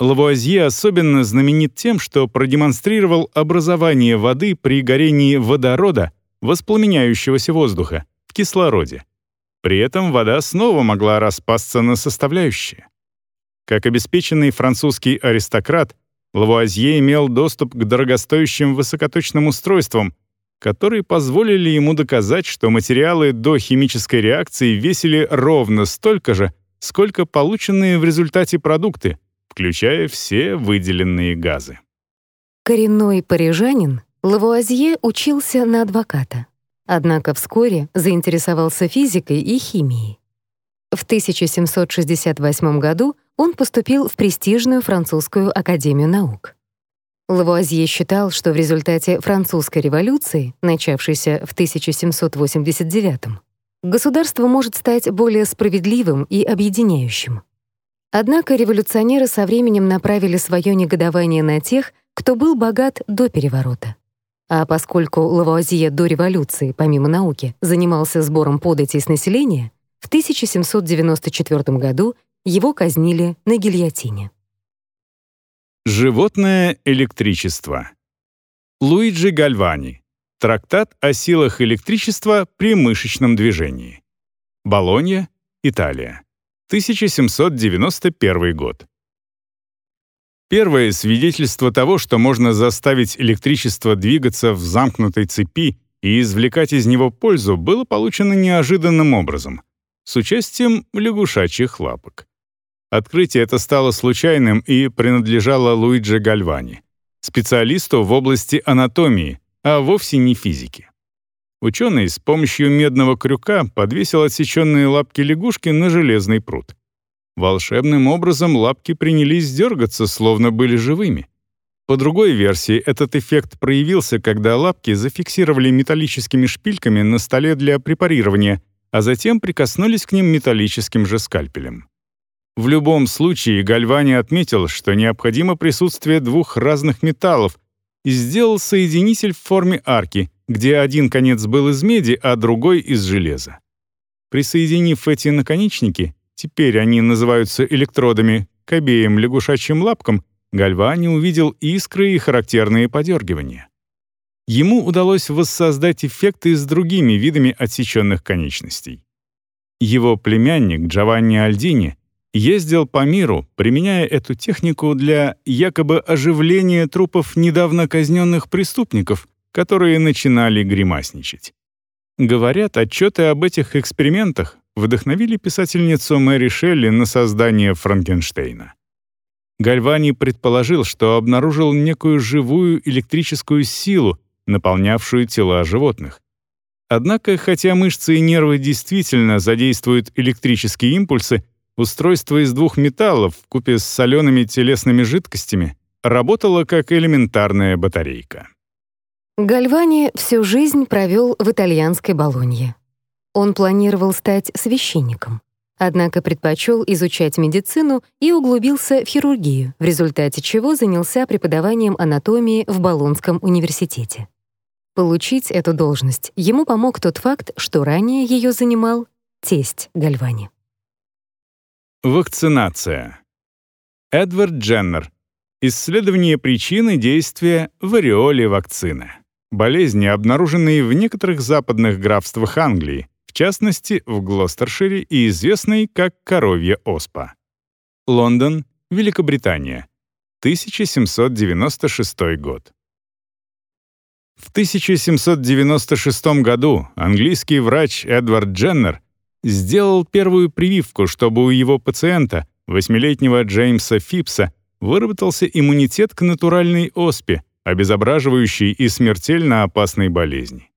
Лавуазье особенно знаменит тем, что продемонстрировал образование воды при горении водорода, воспламеняющегося воздуха, в кислороде. При этом вода снова могла распасться на составляющие. Как обеспеченный французский аристократ, Лавуазье имел доступ к дорогостоящим высокоточным устройствам, которые позволили ему доказать, что материалы до химической реакции весили ровно столько же, сколько полученные в результате продукты, включая все выделенные газы. Коренной парижанин, Лавуазье учился на адвоката, однако вскоре заинтересовался физикой и химией. В 1768 году он поступил в престижную французскую академию наук. Лавуазье считал, что в результате французской революции, начавшейся в 1789 государство может стать более справедливым и объединяющим. Однако революционеры со временем направили свое негодование на тех, кто был богат до переворота. А поскольку Лавуазье до революции, помимо науки, занимался сбором податей с населения, в 1794 году его казнили на гильотине. Животное электричество. Луиджи Гальвани. Трактат о силах электричества при мышечном движении. Болонья, Италия. 1791 год. Первое свидетельство того, что можно заставить электричество двигаться в замкнутой цепи и извлекать из него пользу, было получено неожиданным образом с участием лягушачьих лапок. Открытие это стало случайным и принадлежало Луиджи Гальвани, специалисту в области анатомии, а вовсе не физики. Ученый с помощью медного крюка подвесил отсеченные лапки лягушки на железный пруд. Волшебным образом лапки принялись дергаться, словно были живыми. По другой версии, этот эффект проявился, когда лапки зафиксировали металлическими шпильками на столе для препарирования, а затем прикоснулись к ним металлическим же скальпелем. В любом случае Гальвани отметил, что необходимо присутствие двух разных металлов и сделал соединитель в форме арки, где один конец был из меди, а другой — из железа. Присоединив эти наконечники, теперь они называются электродами, к обеим лягушачьим лапкам, Гальвани увидел искры и характерные подергивания. ему удалось воссоздать эффекты с другими видами отсеченных конечностей. Его племянник Джованни Альдини ездил по миру, применяя эту технику для якобы оживления трупов недавно казненных преступников, которые начинали гримасничать. Говорят, отчеты об этих экспериментах вдохновили писательницу Мэри Шелли на создание Франкенштейна. Гальвани предположил, что обнаружил некую живую электрическую силу, наполнявшую тела животных. Однако, хотя мышцы и нервы действительно задействуют электрические импульсы, устройство из двух металлов вкупе с солеными телесными жидкостями работало как элементарная батарейка. Гальвани всю жизнь провел в итальянской Болонье. Он планировал стать священником, однако предпочел изучать медицину и углубился в хирургию, в результате чего занялся преподаванием анатомии в Болонском университете. Получить эту должность ему помог тот факт, что ранее ее занимал тесть Гальвани. Вакцинация. Эдвард Дженнер. Исследование причины действия вариоли вакцины. Болезни, обнаруженные в некоторых западных графствах Англии, в частности, в Глостершире и известной как коровья оспа. Лондон, Великобритания. 1796 год. В 1796 году английский врач Эдвард Дженнер сделал первую прививку, чтобы у его пациента, восьмилетнего Джеймса Фипса, выработался иммунитет к натуральной оспе, обезображивающей и смертельно опасной болезни.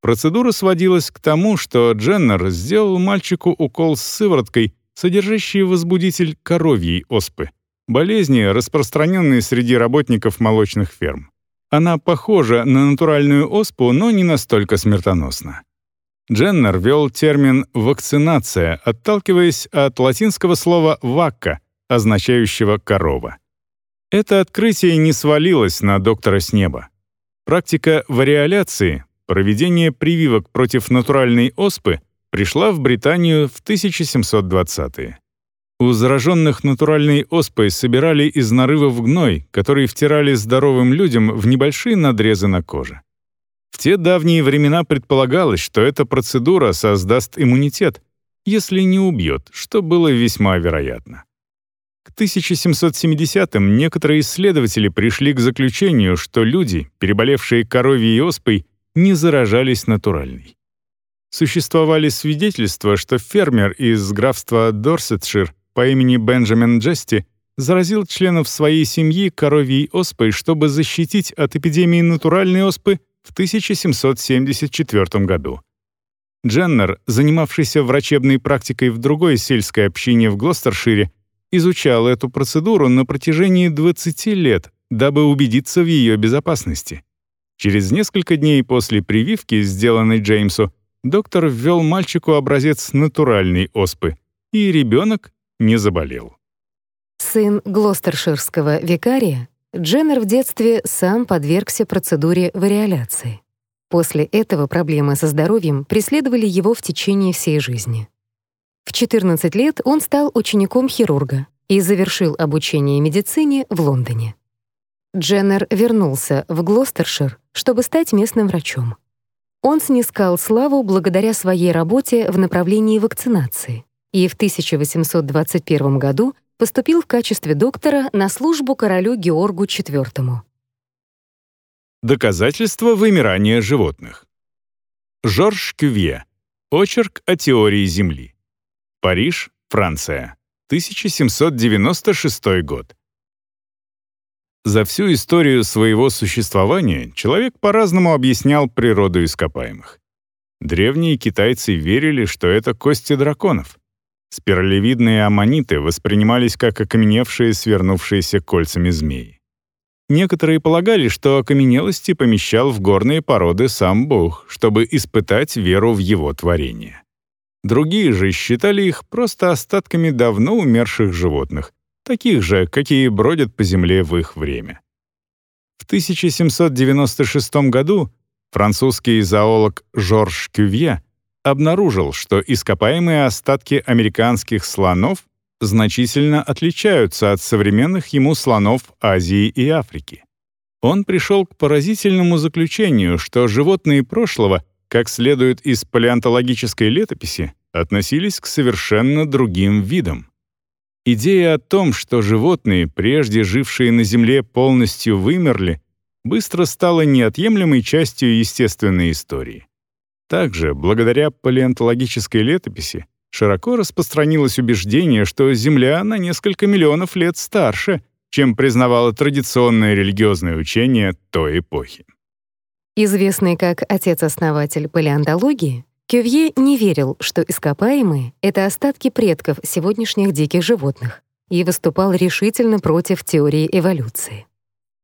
Процедура сводилась к тому, что Дженнер сделал мальчику укол с сывороткой, содержащей возбудитель коровьей оспы, болезни, распространенной среди работников молочных ферм. Она похожа на натуральную оспу, но не настолько смертоносна. Дженнер ввел термин «вакцинация», отталкиваясь от латинского слова «вакка», означающего «корова». Это открытие не свалилось на доктора с неба. Практика вариоляции, проведение прививок против натуральной оспы, пришла в Британию в 1720-е. У зараженных натуральной оспой собирали из нарывов гной, который втирали здоровым людям в небольшие надрезы на коже. В те давние времена предполагалось, что эта процедура создаст иммунитет, если не убьет, что было весьма вероятно. К 1770-м некоторые исследователи пришли к заключению, что люди, переболевшие коровьей оспой, не заражались натуральной. Существовали свидетельства, что фермер из графства Дорсетшир по имени Бенджамин Джести заразил членов своей семьи коровьей оспой, чтобы защитить от эпидемии натуральной оспы в 1774 году. Дженнер, занимавшийся врачебной практикой в другой сельской общине в Глостершире, изучал эту процедуру на протяжении 20 лет, дабы убедиться в ее безопасности. Через несколько дней после прививки, сделанной Джеймсу, доктор ввел мальчику образец натуральной оспы, и ребенок не заболел. Сын глостерширского викария, Дженнер в детстве сам подвергся процедуре вариоляции. После этого проблемы со здоровьем преследовали его в течение всей жизни. В 14 лет он стал учеником хирурга и завершил обучение медицине в Лондоне. Дженнер вернулся в Глостершир, чтобы стать местным врачом. Он снискал славу благодаря своей работе в направлении вакцинации и в 1821 году поступил в качестве доктора на службу королю Георгу IV. Доказательства вымирания животных. Жорж Кювье. Очерк о теории Земли. Париж, Франция. 1796 год. За всю историю своего существования человек по-разному объяснял природу ископаемых. Древние китайцы верили, что это кости драконов. Спиралевидные аммониты воспринимались как окаменевшие, свернувшиеся кольцами змеи. Некоторые полагали, что окаменелости помещал в горные породы сам Бог, чтобы испытать веру в его творение. Другие же считали их просто остатками давно умерших животных, таких же, какие бродят по земле в их время. В 1796 году французский зоолог Жорж Кювье обнаружил, что ископаемые остатки американских слонов значительно отличаются от современных ему слонов Азии и Африки. он пришел к поразительному заключению, что животные прошлого, как следует из палеонтологической летописи, относились к совершенно другим видам. Идея о том, что животные, прежде жившие на Земле, полностью вымерли, быстро стала неотъемлемой частью естественной истории. Также, благодаря палеонтологической летописи, широко распространилось убеждение, что Земля на несколько миллионов лет старше, чем признавало традиционное религиозное учение той эпохи. Известный как отец-основатель палеонтологии, Кювье не верил, что ископаемые — это остатки предков сегодняшних диких животных, и выступал решительно против теории эволюции.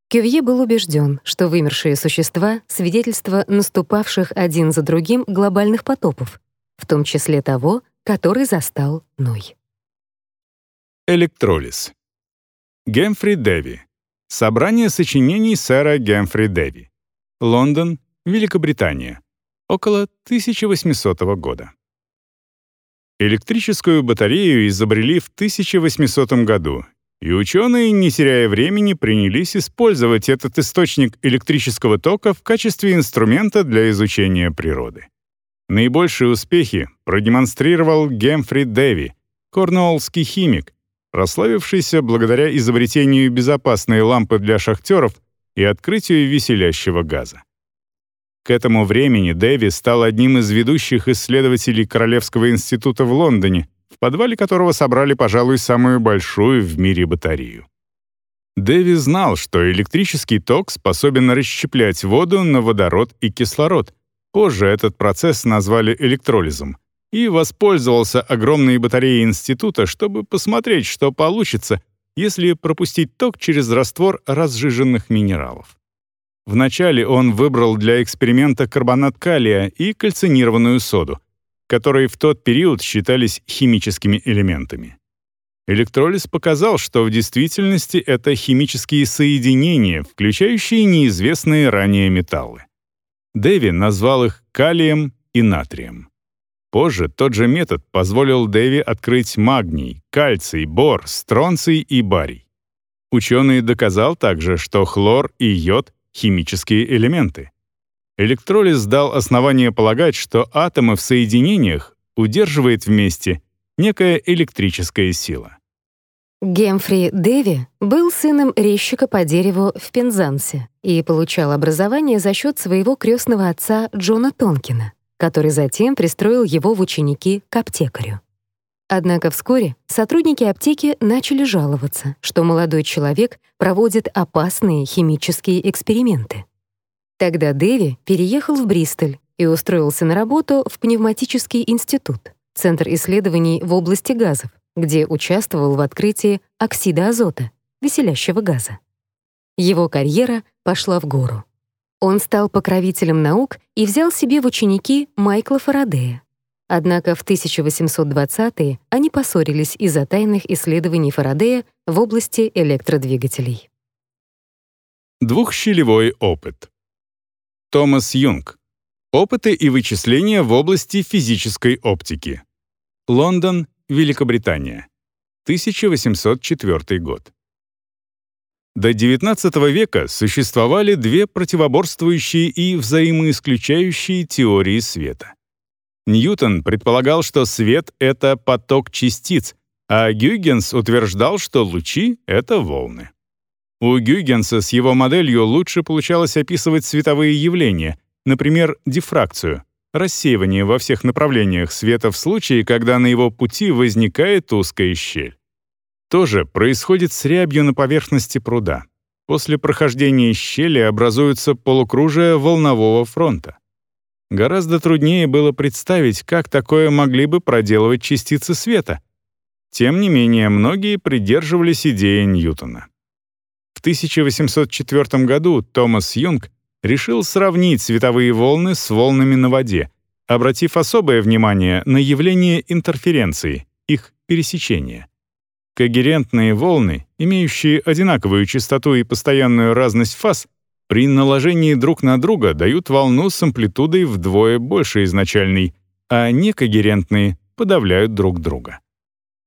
Кювье был убежден, что вымершие существа — свидетельство наступавших один за другим глобальных потопов, в том числе того, который застал Ной. Электролиз. Гемфри Дэви. Собрание сочинений сэра Гемфри Дэви. Лондон, Великобритания около 1800 года. Электрическую батарею изобрели в 1800 году, и ученые, не теряя времени, принялись использовать этот источник электрического тока в качестве инструмента для изучения природы. Наибольшие успехи продемонстрировал Гемфри Дэви, корнуоллский химик, прославившийся благодаря изобретению безопасной лампы для шахтеров и открытию веселящего газа. К этому времени Дэви стал одним из ведущих исследователей Королевского института в Лондоне, в подвале которого собрали, пожалуй, самую большую в мире батарею. Дэви знал, что электрический ток способен расщеплять воду на водород и кислород. Позже этот процесс назвали электролизом. И воспользовался огромной батареей института, чтобы посмотреть, что получится, если пропустить ток через раствор разжиженных минералов. Вначале он выбрал для эксперимента карбонат калия и кальцинированную соду, которые в тот период считались химическими элементами. Электролиз показал, что в действительности это химические соединения, включающие неизвестные ранее металлы. Дэви назвал их калием и натрием. Позже тот же метод позволил Дэви открыть магний, кальций, бор, стронций и барий. Ученый доказал также, что хлор и йод химические элементы. Электролиз дал основание полагать, что атомы в соединениях удерживает вместе некая электрическая сила. Гемфри Дэви был сыном резчика по дереву в Пензансе и получал образование за счет своего крестного отца Джона Тонкина, который затем пристроил его в ученики к аптекарю. Однако вскоре сотрудники аптеки начали жаловаться, что молодой человек проводит опасные химические эксперименты. Тогда Дэви переехал в Бристоль и устроился на работу в пневматический институт, центр исследований в области газов, где участвовал в открытии оксида азота, веселящего газа. Его карьера пошла в гору. Он стал покровителем наук и взял себе в ученики Майкла Фарадея, Однако в 1820-е они поссорились из-за тайных исследований Фарадея в области электродвигателей. Двухщелевой опыт. Томас Юнг. Опыты и вычисления в области физической оптики. Лондон, Великобритания. 1804 год. До XIX века существовали две противоборствующие и взаимоисключающие теории света. Ньютон предполагал, что свет — это поток частиц, а Гюйгенс утверждал, что лучи — это волны. У Гюйгенса с его моделью лучше получалось описывать световые явления, например, дифракцию, рассеивание во всех направлениях света в случае, когда на его пути возникает узкая щель. То же происходит с рябью на поверхности пруда. После прохождения щели образуется полукружие волнового фронта. Гораздо труднее было представить, как такое могли бы проделывать частицы света. Тем не менее, многие придерживались идеи Ньютона. В 1804 году Томас Юнг решил сравнить световые волны с волнами на воде, обратив особое внимание на явление интерференции, их пересечения. Когерентные волны, имеющие одинаковую частоту и постоянную разность фаз, при наложении друг на друга дают волну с амплитудой вдвое больше изначальной, а некогерентные подавляют друг друга.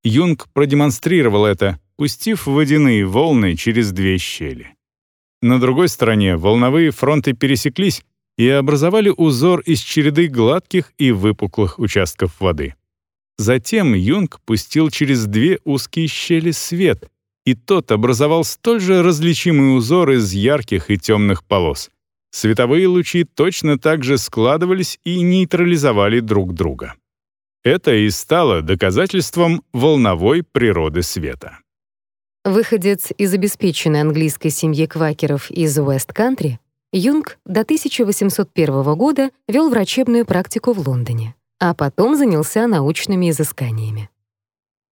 Юнг продемонстрировал это, пустив водяные волны через две щели. На другой стороне волновые фронты пересеклись и образовали узор из череды гладких и выпуклых участков воды. Затем Юнг пустил через две узкие щели свет, и тот образовал столь же различимый узор из ярких и темных полос. Световые лучи точно так же складывались и нейтрализовали друг друга. Это и стало доказательством волновой природы света. Выходец из обеспеченной английской семьи квакеров из Уэст-Кантри, Юнг до 1801 года вел врачебную практику в Лондоне, а потом занялся научными изысканиями.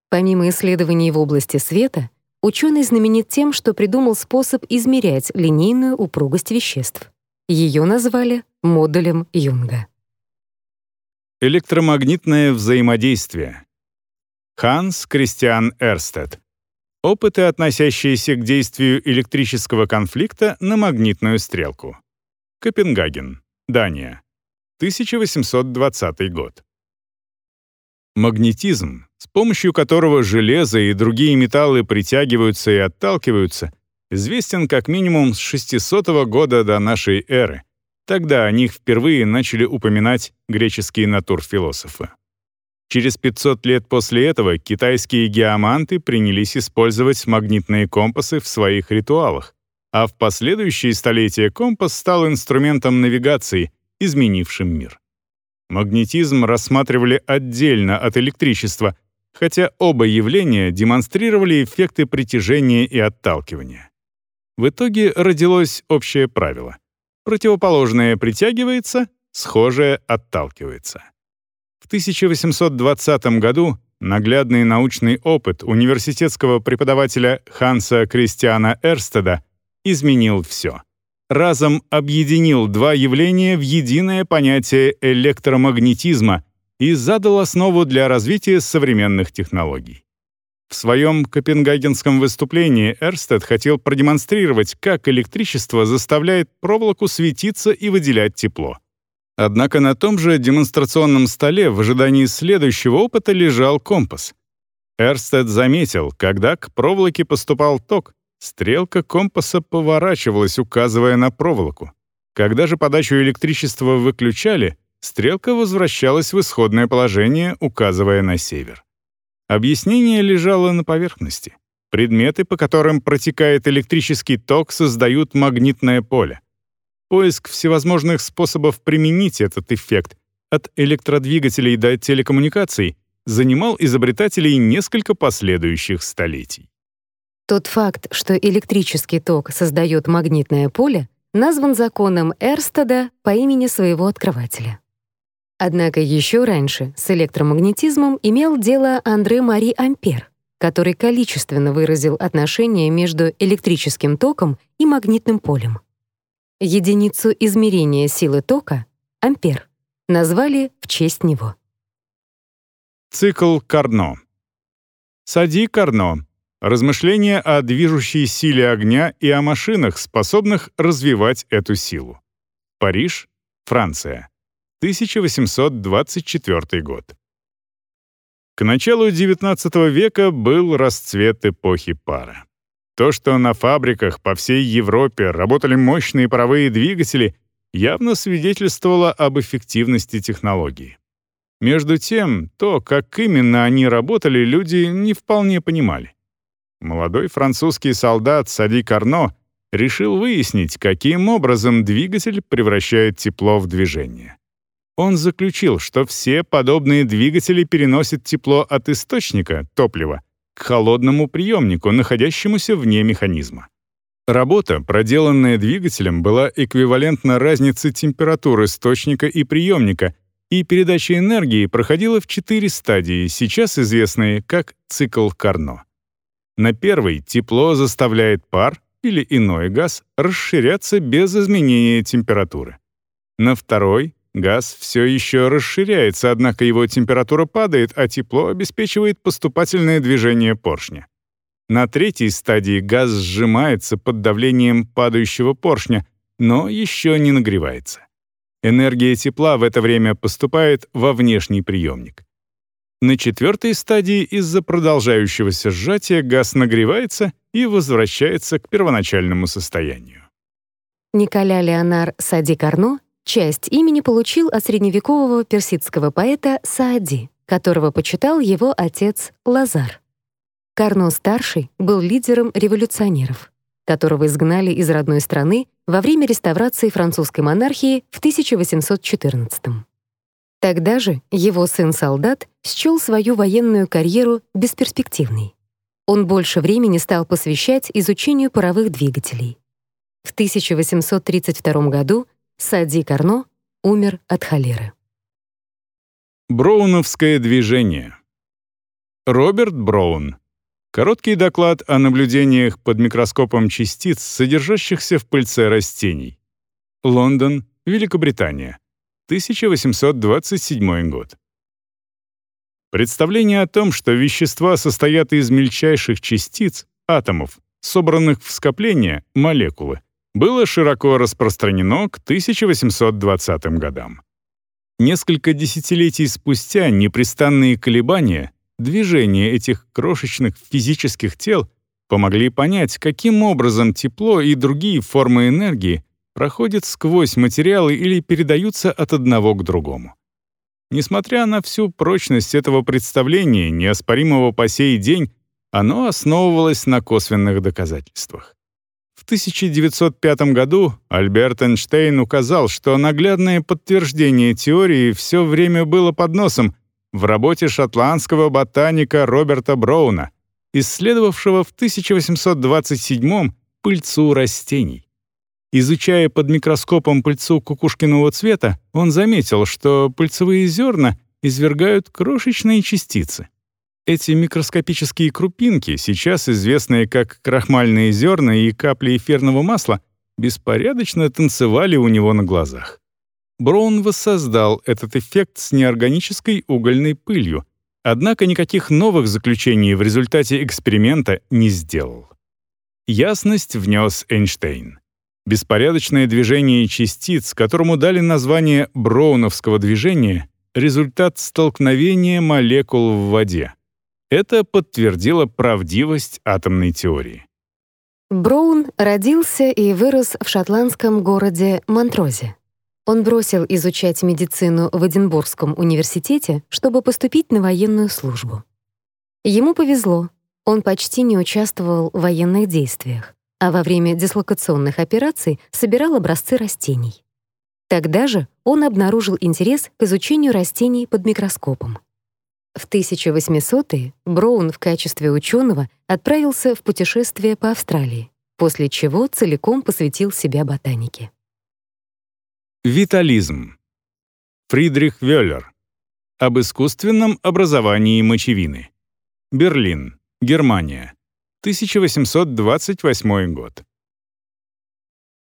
Помимо исследований в области света, ученый знаменит тем, что придумал способ измерять линейную упругость веществ. Ее назвали модулем Юнга. Электромагнитное взаимодействие. Ханс Кристиан Эрстед. Опыты, относящиеся к действию электрического конфликта на магнитную стрелку. Копенгаген, Дания. 1820 год. Магнетизм, с помощью которого железо и другие металлы притягиваются и отталкиваются, известен как минимум с 600 года до нашей эры. Тогда о них впервые начали упоминать греческие натурфилософы. Через 500 лет после этого китайские геоманты принялись использовать магнитные компасы в своих ритуалах, а в последующие столетия компас стал инструментом навигации, изменившим мир. Магнетизм рассматривали отдельно от электричества, хотя оба явления демонстрировали эффекты притяжения и отталкивания. В итоге родилось общее правило. Противоположное притягивается, схожее отталкивается. В 1820 году наглядный научный опыт университетского преподавателя Ханса Кристиана Эрстеда изменил все. Разом объединил два явления в единое понятие электромагнетизма и задал основу для развития современных технологий. В своем копенгагенском выступлении Эрстед хотел продемонстрировать, как электричество заставляет проволоку светиться и выделять тепло. Однако на том же демонстрационном столе в ожидании следующего опыта лежал компас. Эрстед заметил, когда к проволоке поступал ток, стрелка компаса поворачивалась, указывая на проволоку. Когда же подачу электричества выключали, стрелка возвращалась в исходное положение, указывая на север. Объяснение лежало на поверхности. Предметы, по которым протекает электрический ток, создают магнитное поле. Поиск всевозможных способов применить этот эффект от электродвигателей до телекоммуникаций занимал изобретателей несколько последующих столетий. Тот факт, что электрический ток создает магнитное поле, назван законом Эрстеда по имени своего открывателя. Однако еще раньше с электромагнетизмом имел дело Андре Мари Ампер, который количественно выразил отношение между электрическим током и магнитным полем. Единицу измерения силы тока, ампер, назвали в честь него. Цикл Карно. Сади Карно. Размышления о движущей силе огня и о машинах, способных развивать эту силу. Париж, Франция. 1824 год. К началу XIX века был расцвет эпохи пара. То, что на фабриках по всей Европе работали мощные паровые двигатели, явно свидетельствовало об эффективности технологии. Между тем, то, как именно они работали, люди не вполне понимали. Молодой французский солдат Сади Карно решил выяснить, каким образом двигатель превращает тепло в движение. Он заключил, что все подобные двигатели переносят тепло от источника, топлива, к холодному приемнику, находящемуся вне механизма. Работа, проделанная двигателем, была эквивалентна разнице температур источника и приемника, и передача энергии проходила в четыре стадии, сейчас известные как цикл Карно. На первой тепло заставляет пар или иной газ расширяться без изменения температуры. На второй Газ все еще расширяется, однако его температура падает, а тепло обеспечивает поступательное движение поршня. На третьей стадии газ сжимается под давлением падающего поршня, но еще не нагревается. Энергия тепла в это время поступает во внешний приемник. На четвертой стадии из-за продолжающегося сжатия газ нагревается и возвращается к первоначальному состоянию. Николя Леонар Сади Карно часть имени получил от средневекового персидского поэта Саади, которого почитал его отец Лазар. Карно-старший был лидером революционеров, которого изгнали из родной страны во время реставрации французской монархии в 1814 -м. Тогда же его сын-солдат счел свою военную карьеру бесперспективной. Он больше времени стал посвящать изучению паровых двигателей. В 1832 году Сади Карно умер от холеры. Броуновское движение. Роберт Броун. Короткий доклад о наблюдениях под микроскопом частиц, содержащихся в пыльце растений. Лондон, Великобритания. 1827 год. Представление о том, что вещества состоят из мельчайших частиц, атомов, собранных в скопления, молекулы, было широко распространено к 1820 годам. Несколько десятилетий спустя непрестанные колебания, движения этих крошечных физических тел помогли понять, каким образом тепло и другие формы энергии проходят сквозь материалы или передаются от одного к другому. Несмотря на всю прочность этого представления, неоспоримого по сей день, оно основывалось на косвенных доказательствах. В 1905 году Альберт Эйнштейн указал, что наглядное подтверждение теории все время было под носом в работе шотландского ботаника Роберта Броуна, исследовавшего в 1827 пыльцу растений. Изучая под микроскопом пыльцу кукушкиного цвета, он заметил, что пыльцевые зерна извергают крошечные частицы. Эти микроскопические крупинки, сейчас известные как крахмальные зерна и капли эфирного масла, беспорядочно танцевали у него на глазах. Браун воссоздал этот эффект с неорганической угольной пылью, однако никаких новых заключений в результате эксперимента не сделал. Ясность внес Эйнштейн. Беспорядочное движение частиц, которому дали название броуновского движения, результат столкновения молекул в воде. Это подтвердило правдивость атомной теории. Броун родился и вырос в шотландском городе Монтрозе. Он бросил изучать медицину в Эдинбургском университете, чтобы поступить на военную службу. Ему повезло, он почти не участвовал в военных действиях, а во время дислокационных операций собирал образцы растений. Тогда же он обнаружил интерес к изучению растений под микроскопом. В 1800-е Броун в качестве ученого отправился в путешествие по Австралии, после чего целиком посвятил себя ботанике. Витализм. Фридрих Вёллер. Об искусственном образовании мочевины. Берлин, Германия. 1828 год.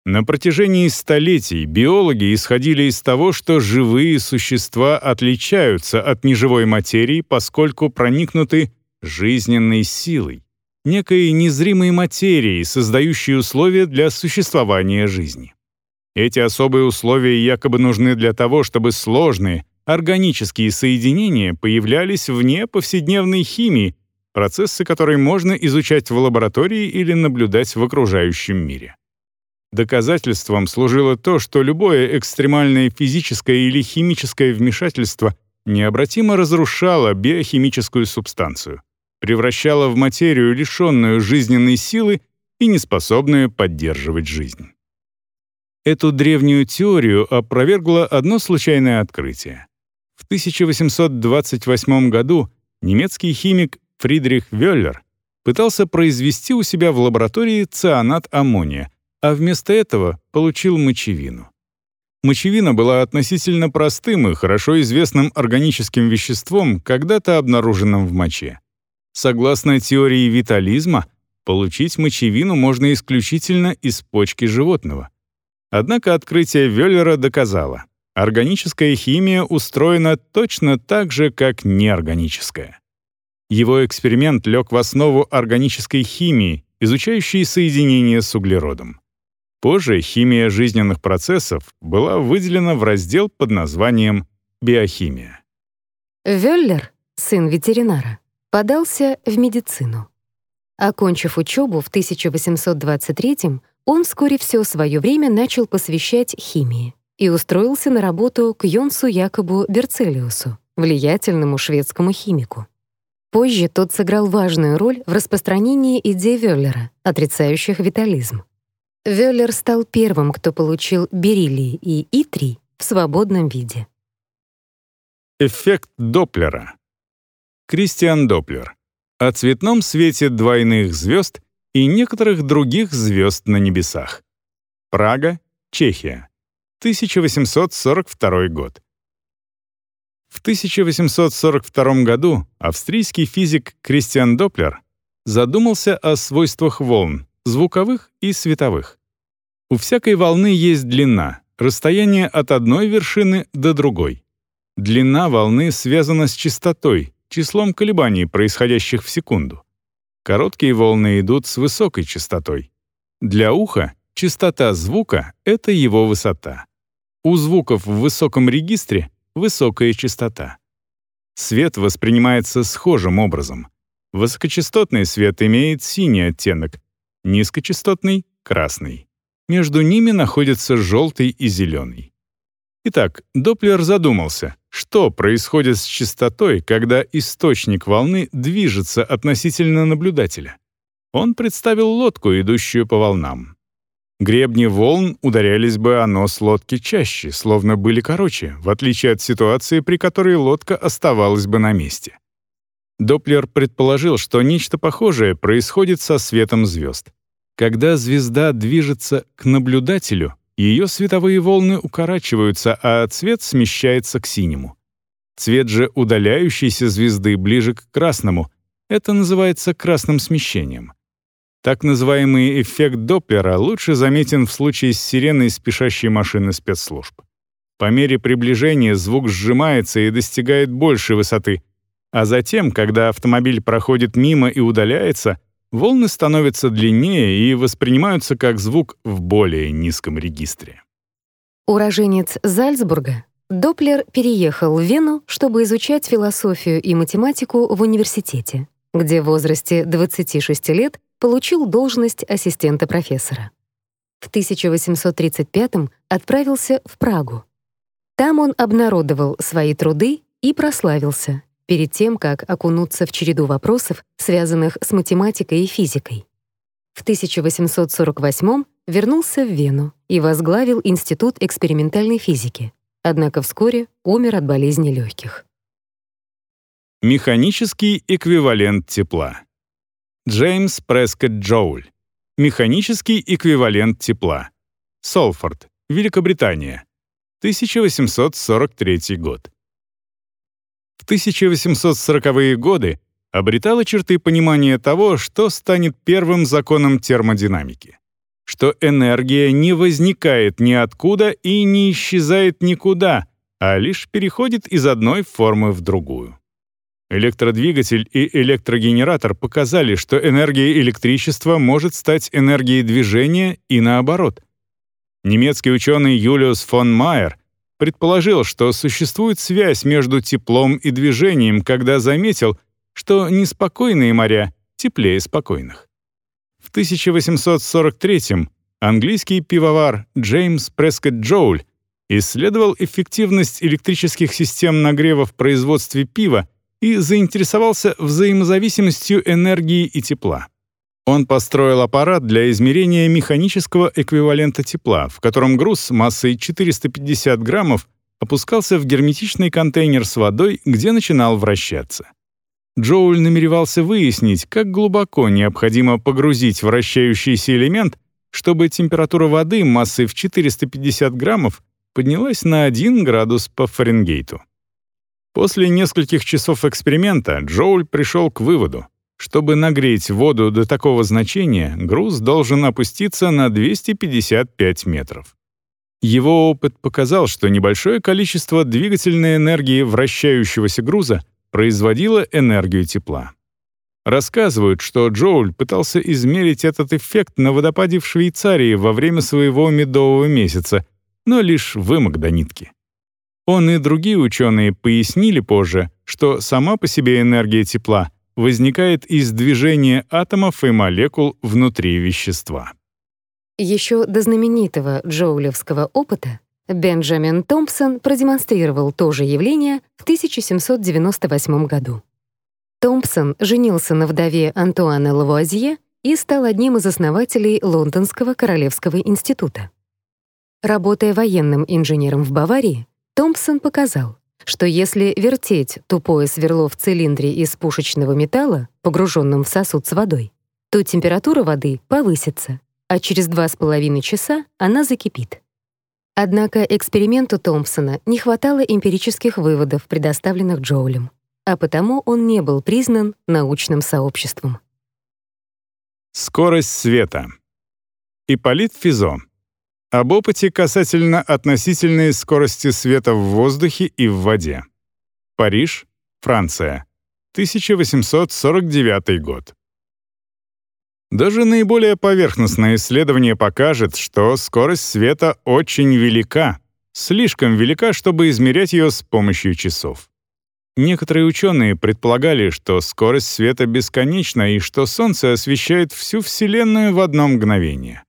На протяжении столетий биологи исходили из того, что живые существа отличаются от неживой материи, поскольку проникнуты жизненной силой, некой незримой материей, создающей условия для существования жизни. Эти особые условия якобы нужны для того, чтобы сложные, органические соединения появлялись вне повседневной химии, процессы которой можно изучать в лаборатории или наблюдать в окружающем мире. Доказательством служило то, что любое экстремальное физическое или химическое вмешательство необратимо разрушало биохимическую субстанцию, превращало в материю, лишенную жизненной силы и неспособную поддерживать жизнь. Эту древнюю теорию опровергло одно случайное открытие. В 1828 году немецкий химик Фридрих Вёллер пытался произвести у себя в лаборатории цианат аммония, а вместо этого получил мочевину. Мочевина была относительно простым и хорошо известным органическим веществом, когда-то обнаруженным в моче. Согласно теории витализма, получить мочевину можно исключительно из почки животного. Однако открытие Вёллера доказало, органическая химия устроена точно так же, как неорганическая. Его эксперимент лег в основу органической химии, изучающей соединение с углеродом. Позже химия жизненных процессов была выделена в раздел под названием «Биохимия». Вёллер, сын ветеринара, подался в медицину. Окончив учебу в 1823 он вскоре все свое время начал посвящать химии и устроился на работу к Йонсу Якобу Берцелиусу, влиятельному шведскому химику. Позже тот сыграл важную роль в распространении идей Вёллера, отрицающих витализм. Вёллер стал первым, кто получил бериллий и итрий в свободном виде. Эффект Доплера. Кристиан Доплер. О цветном свете двойных звезд и некоторых других звезд на небесах. Прага, Чехия. 1842 год. В 1842 году австрийский физик Кристиан Доплер задумался о свойствах волн, звуковых и световых. У всякой волны есть длина, расстояние от одной вершины до другой. Длина волны связана с частотой, числом колебаний, происходящих в секунду. Короткие волны идут с высокой частотой. Для уха частота звука — это его высота. У звуков в высоком регистре высокая частота. Свет воспринимается схожим образом. Высокочастотный свет имеет синий оттенок, низкочастотный — красный. Между ними находятся желтый и зеленый. Итак, Доплер задумался, что происходит с частотой, когда источник волны движется относительно наблюдателя. Он представил лодку, идущую по волнам. Гребни волн ударялись бы о нос лодки чаще, словно были короче, в отличие от ситуации, при которой лодка оставалась бы на месте. Доплер предположил, что нечто похожее происходит со светом звезд. Когда звезда движется к наблюдателю, ее световые волны укорачиваются, а цвет смещается к синему. Цвет же удаляющейся звезды ближе к красному. Это называется красным смещением. Так называемый эффект Доплера лучше заметен в случае с сиреной спешащей машины спецслужб. По мере приближения звук сжимается и достигает большей высоты, а затем, когда автомобиль проходит мимо и удаляется, волны становятся длиннее и воспринимаются как звук в более низком регистре. Уроженец Зальцбурга, Доплер переехал в Вену, чтобы изучать философию и математику в университете, где в возрасте 26 лет получил должность ассистента профессора. В 1835 отправился в Прагу. Там он обнародовал свои труды и прославился перед тем, как окунуться в череду вопросов, связанных с математикой и физикой. В 1848 вернулся в Вену и возглавил Институт экспериментальной физики, однако вскоре умер от болезни легких. Механический эквивалент тепла. Джеймс Прескотт Джоуль. Механический эквивалент тепла. Солфорд, Великобритания. 1843 год. В 1840-е годы обретало черты понимания того, что станет первым законом термодинамики. Что энергия не возникает ниоткуда и не исчезает никуда, а лишь переходит из одной формы в другую. Электродвигатель и электрогенератор показали, что энергия электричества может стать энергией движения и наоборот. Немецкий ученый Юлиус фон Майер предположил, что существует связь между теплом и движением, когда заметил, что неспокойные моря теплее спокойных. В 1843 английский пивовар Джеймс Прескотт Джоуль исследовал эффективность электрических систем нагрева в производстве пива и заинтересовался взаимозависимостью энергии и тепла. Он построил аппарат для измерения механического эквивалента тепла, в котором груз массой 450 граммов опускался в герметичный контейнер с водой, где начинал вращаться. Джоуль намеревался выяснить, как глубоко необходимо погрузить вращающийся элемент, чтобы температура воды массой в 450 граммов поднялась на 1 градус по Фаренгейту. После нескольких часов эксперимента Джоуль пришел к выводу, чтобы нагреть воду до такого значения, груз должен опуститься на 255 метров. Его опыт показал, что небольшое количество двигательной энергии вращающегося груза производило энергию тепла. Рассказывают, что Джоуль пытался измерить этот эффект на водопаде в Швейцарии во время своего медового месяца, но лишь вымок до нитки. Он и другие ученые пояснили позже, что сама по себе энергия тепла возникает из движения атомов и молекул внутри вещества. Еще до знаменитого джоулевского опыта Бенджамин Томпсон продемонстрировал то же явление в 1798 году. Томпсон женился на вдове Антуана Лавуазье и стал одним из основателей Лондонского Королевского института. Работая военным инженером в Баварии, Томпсон показал, что если вертеть тупое сверло в цилиндре из пушечного металла, погруженном в сосуд с водой, то температура воды повысится, а через 2,5 часа она закипит. Однако эксперименту Томпсона не хватало эмпирических выводов, предоставленных Джоулем, а потому он не был признан научным сообществом. Скорость света. Ипполит Физо. Об опыте касательно относительной скорости света в воздухе и в воде. Париж, Франция. 1849 год. Даже наиболее поверхностное исследование покажет, что скорость света очень велика, слишком велика, чтобы измерять ее с помощью часов. Некоторые ученые предполагали, что скорость света бесконечна и что Солнце освещает всю Вселенную в одно мгновение.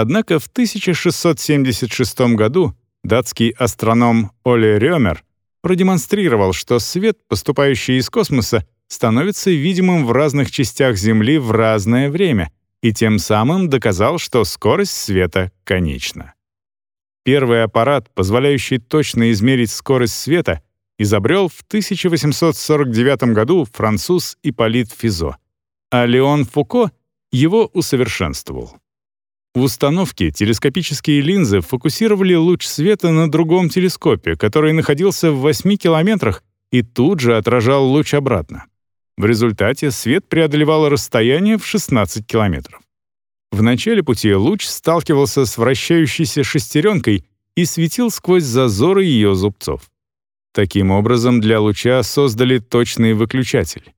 Однако в 1676 году датский астроном Оле Рёмер продемонстрировал, что свет, поступающий из космоса, становится видимым в разных частях Земли в разное время и тем самым доказал, что скорость света конечна. Первый аппарат, позволяющий точно измерить скорость света, изобрел в 1849 году француз Ипполит Физо, а Леон Фуко его усовершенствовал. В установке телескопические линзы фокусировали луч света на другом телескопе, который находился в 8 километрах и тут же отражал луч обратно. В результате свет преодолевал расстояние в 16 километров. В начале пути луч сталкивался с вращающейся шестеренкой и светил сквозь зазоры ее зубцов. Таким образом, для луча создали точный выключатель.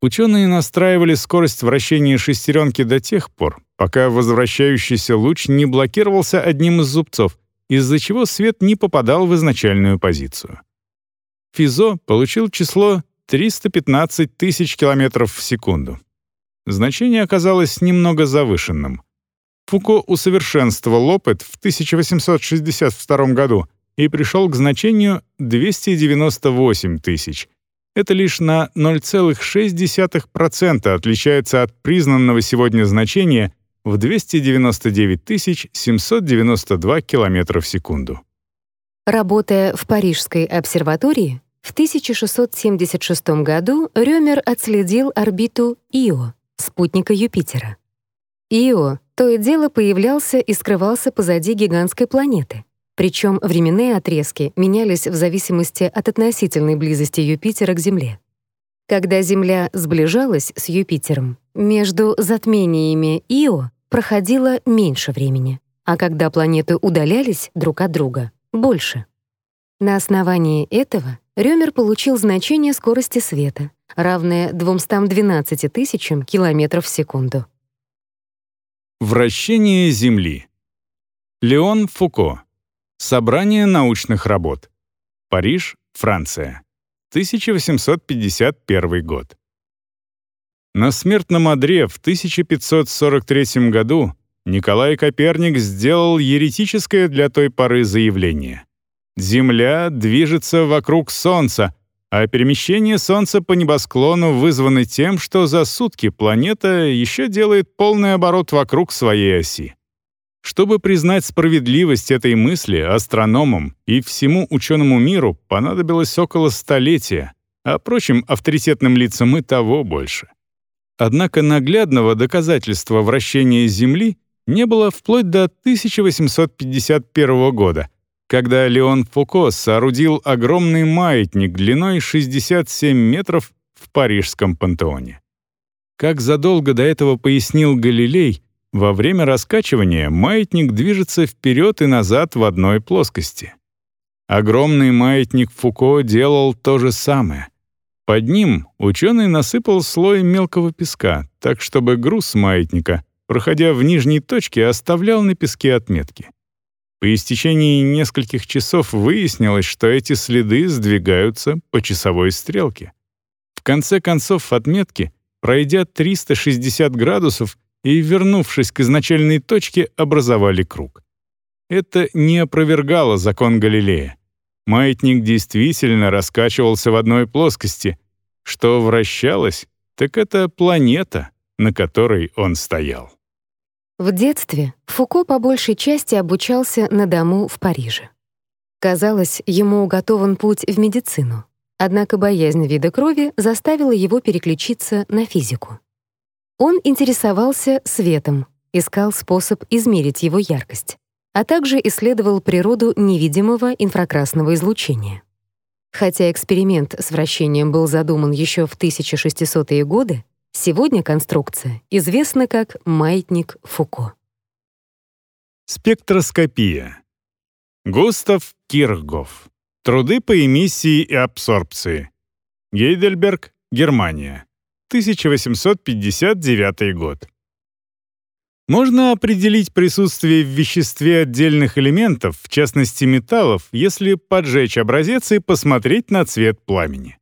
Ученые настраивали скорость вращения шестеренки до тех пор, пока возвращающийся луч не блокировался одним из зубцов, из-за чего свет не попадал в изначальную позицию. Физо получил число 315 тысяч километров в секунду. Значение оказалось немного завышенным. Фуко усовершенствовал опыт в 1862 году и пришел к значению 298 тысяч. Это лишь на 0,6% отличается от признанного сегодня значения в 299 792 км в секунду. Работая в Парижской обсерватории, в 1676 году Рёмер отследил орбиту Ио, спутника Юпитера. Ио то и дело появлялся и скрывался позади гигантской планеты. Причем временные отрезки менялись в зависимости от относительной близости Юпитера к Земле. Когда Земля сближалась с Юпитером, между затмениями Ио проходило меньше времени, а когда планеты удалялись друг от друга — больше. На основании этого Рёмер получил значение скорости света, равное 212 тысячам километров в секунду. Вращение Земли. Леон Фуко. Собрание научных работ. Париж, Франция. 1851 год. На смертном одре в 1543 году Николай Коперник сделал еретическое для той поры заявление. Земля движется вокруг Солнца, а перемещение Солнца по небосклону вызвано тем, что за сутки планета еще делает полный оборот вокруг своей оси. Чтобы признать справедливость этой мысли астрономам и всему ученому миру понадобилось около столетия, а прочим авторитетным лицам и того больше. Однако наглядного доказательства вращения Земли не было вплоть до 1851 года — когда Леон Фуко соорудил огромный маятник длиной 67 метров в парижском пантеоне. Как задолго до этого пояснил Галилей, во время раскачивания маятник движется вперед и назад в одной плоскости. Огромный маятник Фуко делал то же самое. Под ним ученый насыпал слой мелкого песка, так чтобы груз маятника, проходя в нижней точке, оставлял на песке отметки. По истечении нескольких часов выяснилось, что эти следы сдвигаются по часовой стрелке. В конце концов отметки, пройдя 360 градусов, и, вернувшись к изначальной точке, образовали круг. Это не опровергало закон Галилея. Маятник действительно раскачивался в одной плоскости. Что вращалось, так это планета, на которой он стоял. В детстве Фуко по большей части обучался на дому в Париже. Казалось, ему уготован путь в медицину. Однако боязнь вида крови заставила его переключиться на физику. Он интересовался светом, искал способ измерить его яркость, а также исследовал природу невидимого инфракрасного излучения. Хотя эксперимент с вращением был задуман еще в 1600-е годы, сегодня конструкция известна как маятник Фуко. Спектроскопия. Густав Кирхгоф. Труды по эмиссии и абсорбции. Гейдельберг, Германия. 1859 год. Можно определить присутствие в веществе отдельных элементов, в частности металлов, если поджечь образец и посмотреть на цвет пламени.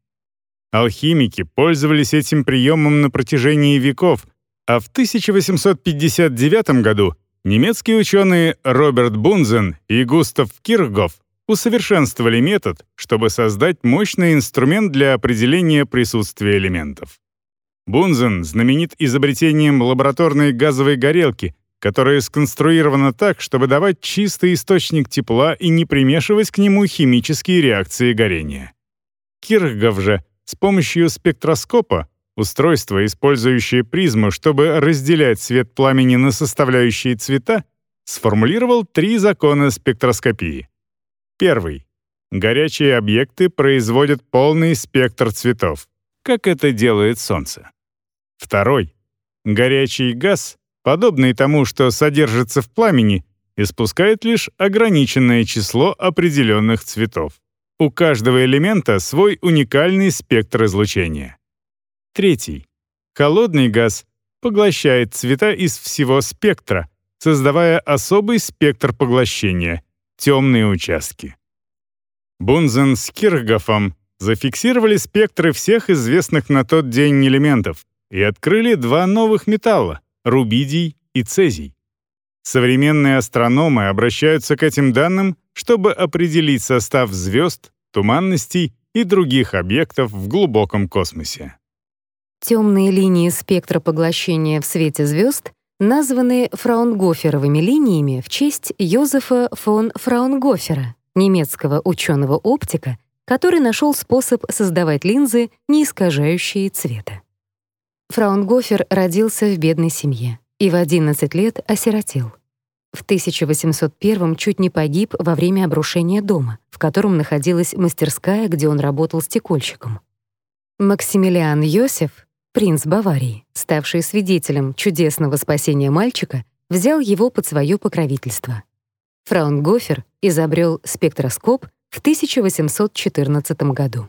Алхимики пользовались этим приемом на протяжении веков, а в 1859 году немецкие ученые Роберт Бунзен и Густав Кирхгоф усовершенствовали метод, чтобы создать мощный инструмент для определения присутствия элементов. Бунзен знаменит изобретением лабораторной газовой горелки, которая сконструирована так, чтобы давать чистый источник тепла и не примешивать к нему химические реакции горения. Кирхгов же с помощью спектроскопа, устройства, использующее призму, чтобы разделять свет пламени на составляющие цвета, сформулировал три закона спектроскопии. Первый. Горячие объекты производят полный спектр цветов, как это делает Солнце. Второй. Горячий газ, подобный тому, что содержится в пламени, испускает лишь ограниченное число определенных цветов. У каждого элемента свой уникальный спектр излучения. Третий. Холодный газ поглощает цвета из всего спектра, создавая особый спектр поглощения — темные участки. Бунзен с Кирхгофом зафиксировали спектры всех известных на тот день элементов и открыли два новых металла — рубидий и цезий. Современные астрономы обращаются к этим данным, чтобы определить состав звезд, туманностей и других объектов в глубоком космосе. Темные линии спектра поглощения в свете звезд названы фраунгоферовыми линиями в честь Йозефа фон Фраунгофера, немецкого ученого-оптика, который нашел способ создавать линзы, не искажающие цвета. Фраунгофер родился в бедной семье и в 11 лет осиротел. В 1801 чуть не погиб во время обрушения дома, в котором находилась мастерская, где он работал стекольщиком. Максимилиан Йосеф, принц Баварии, ставший свидетелем чудесного спасения мальчика, взял его под свое покровительство. Фраунгофер изобрел спектроскоп в 1814 году.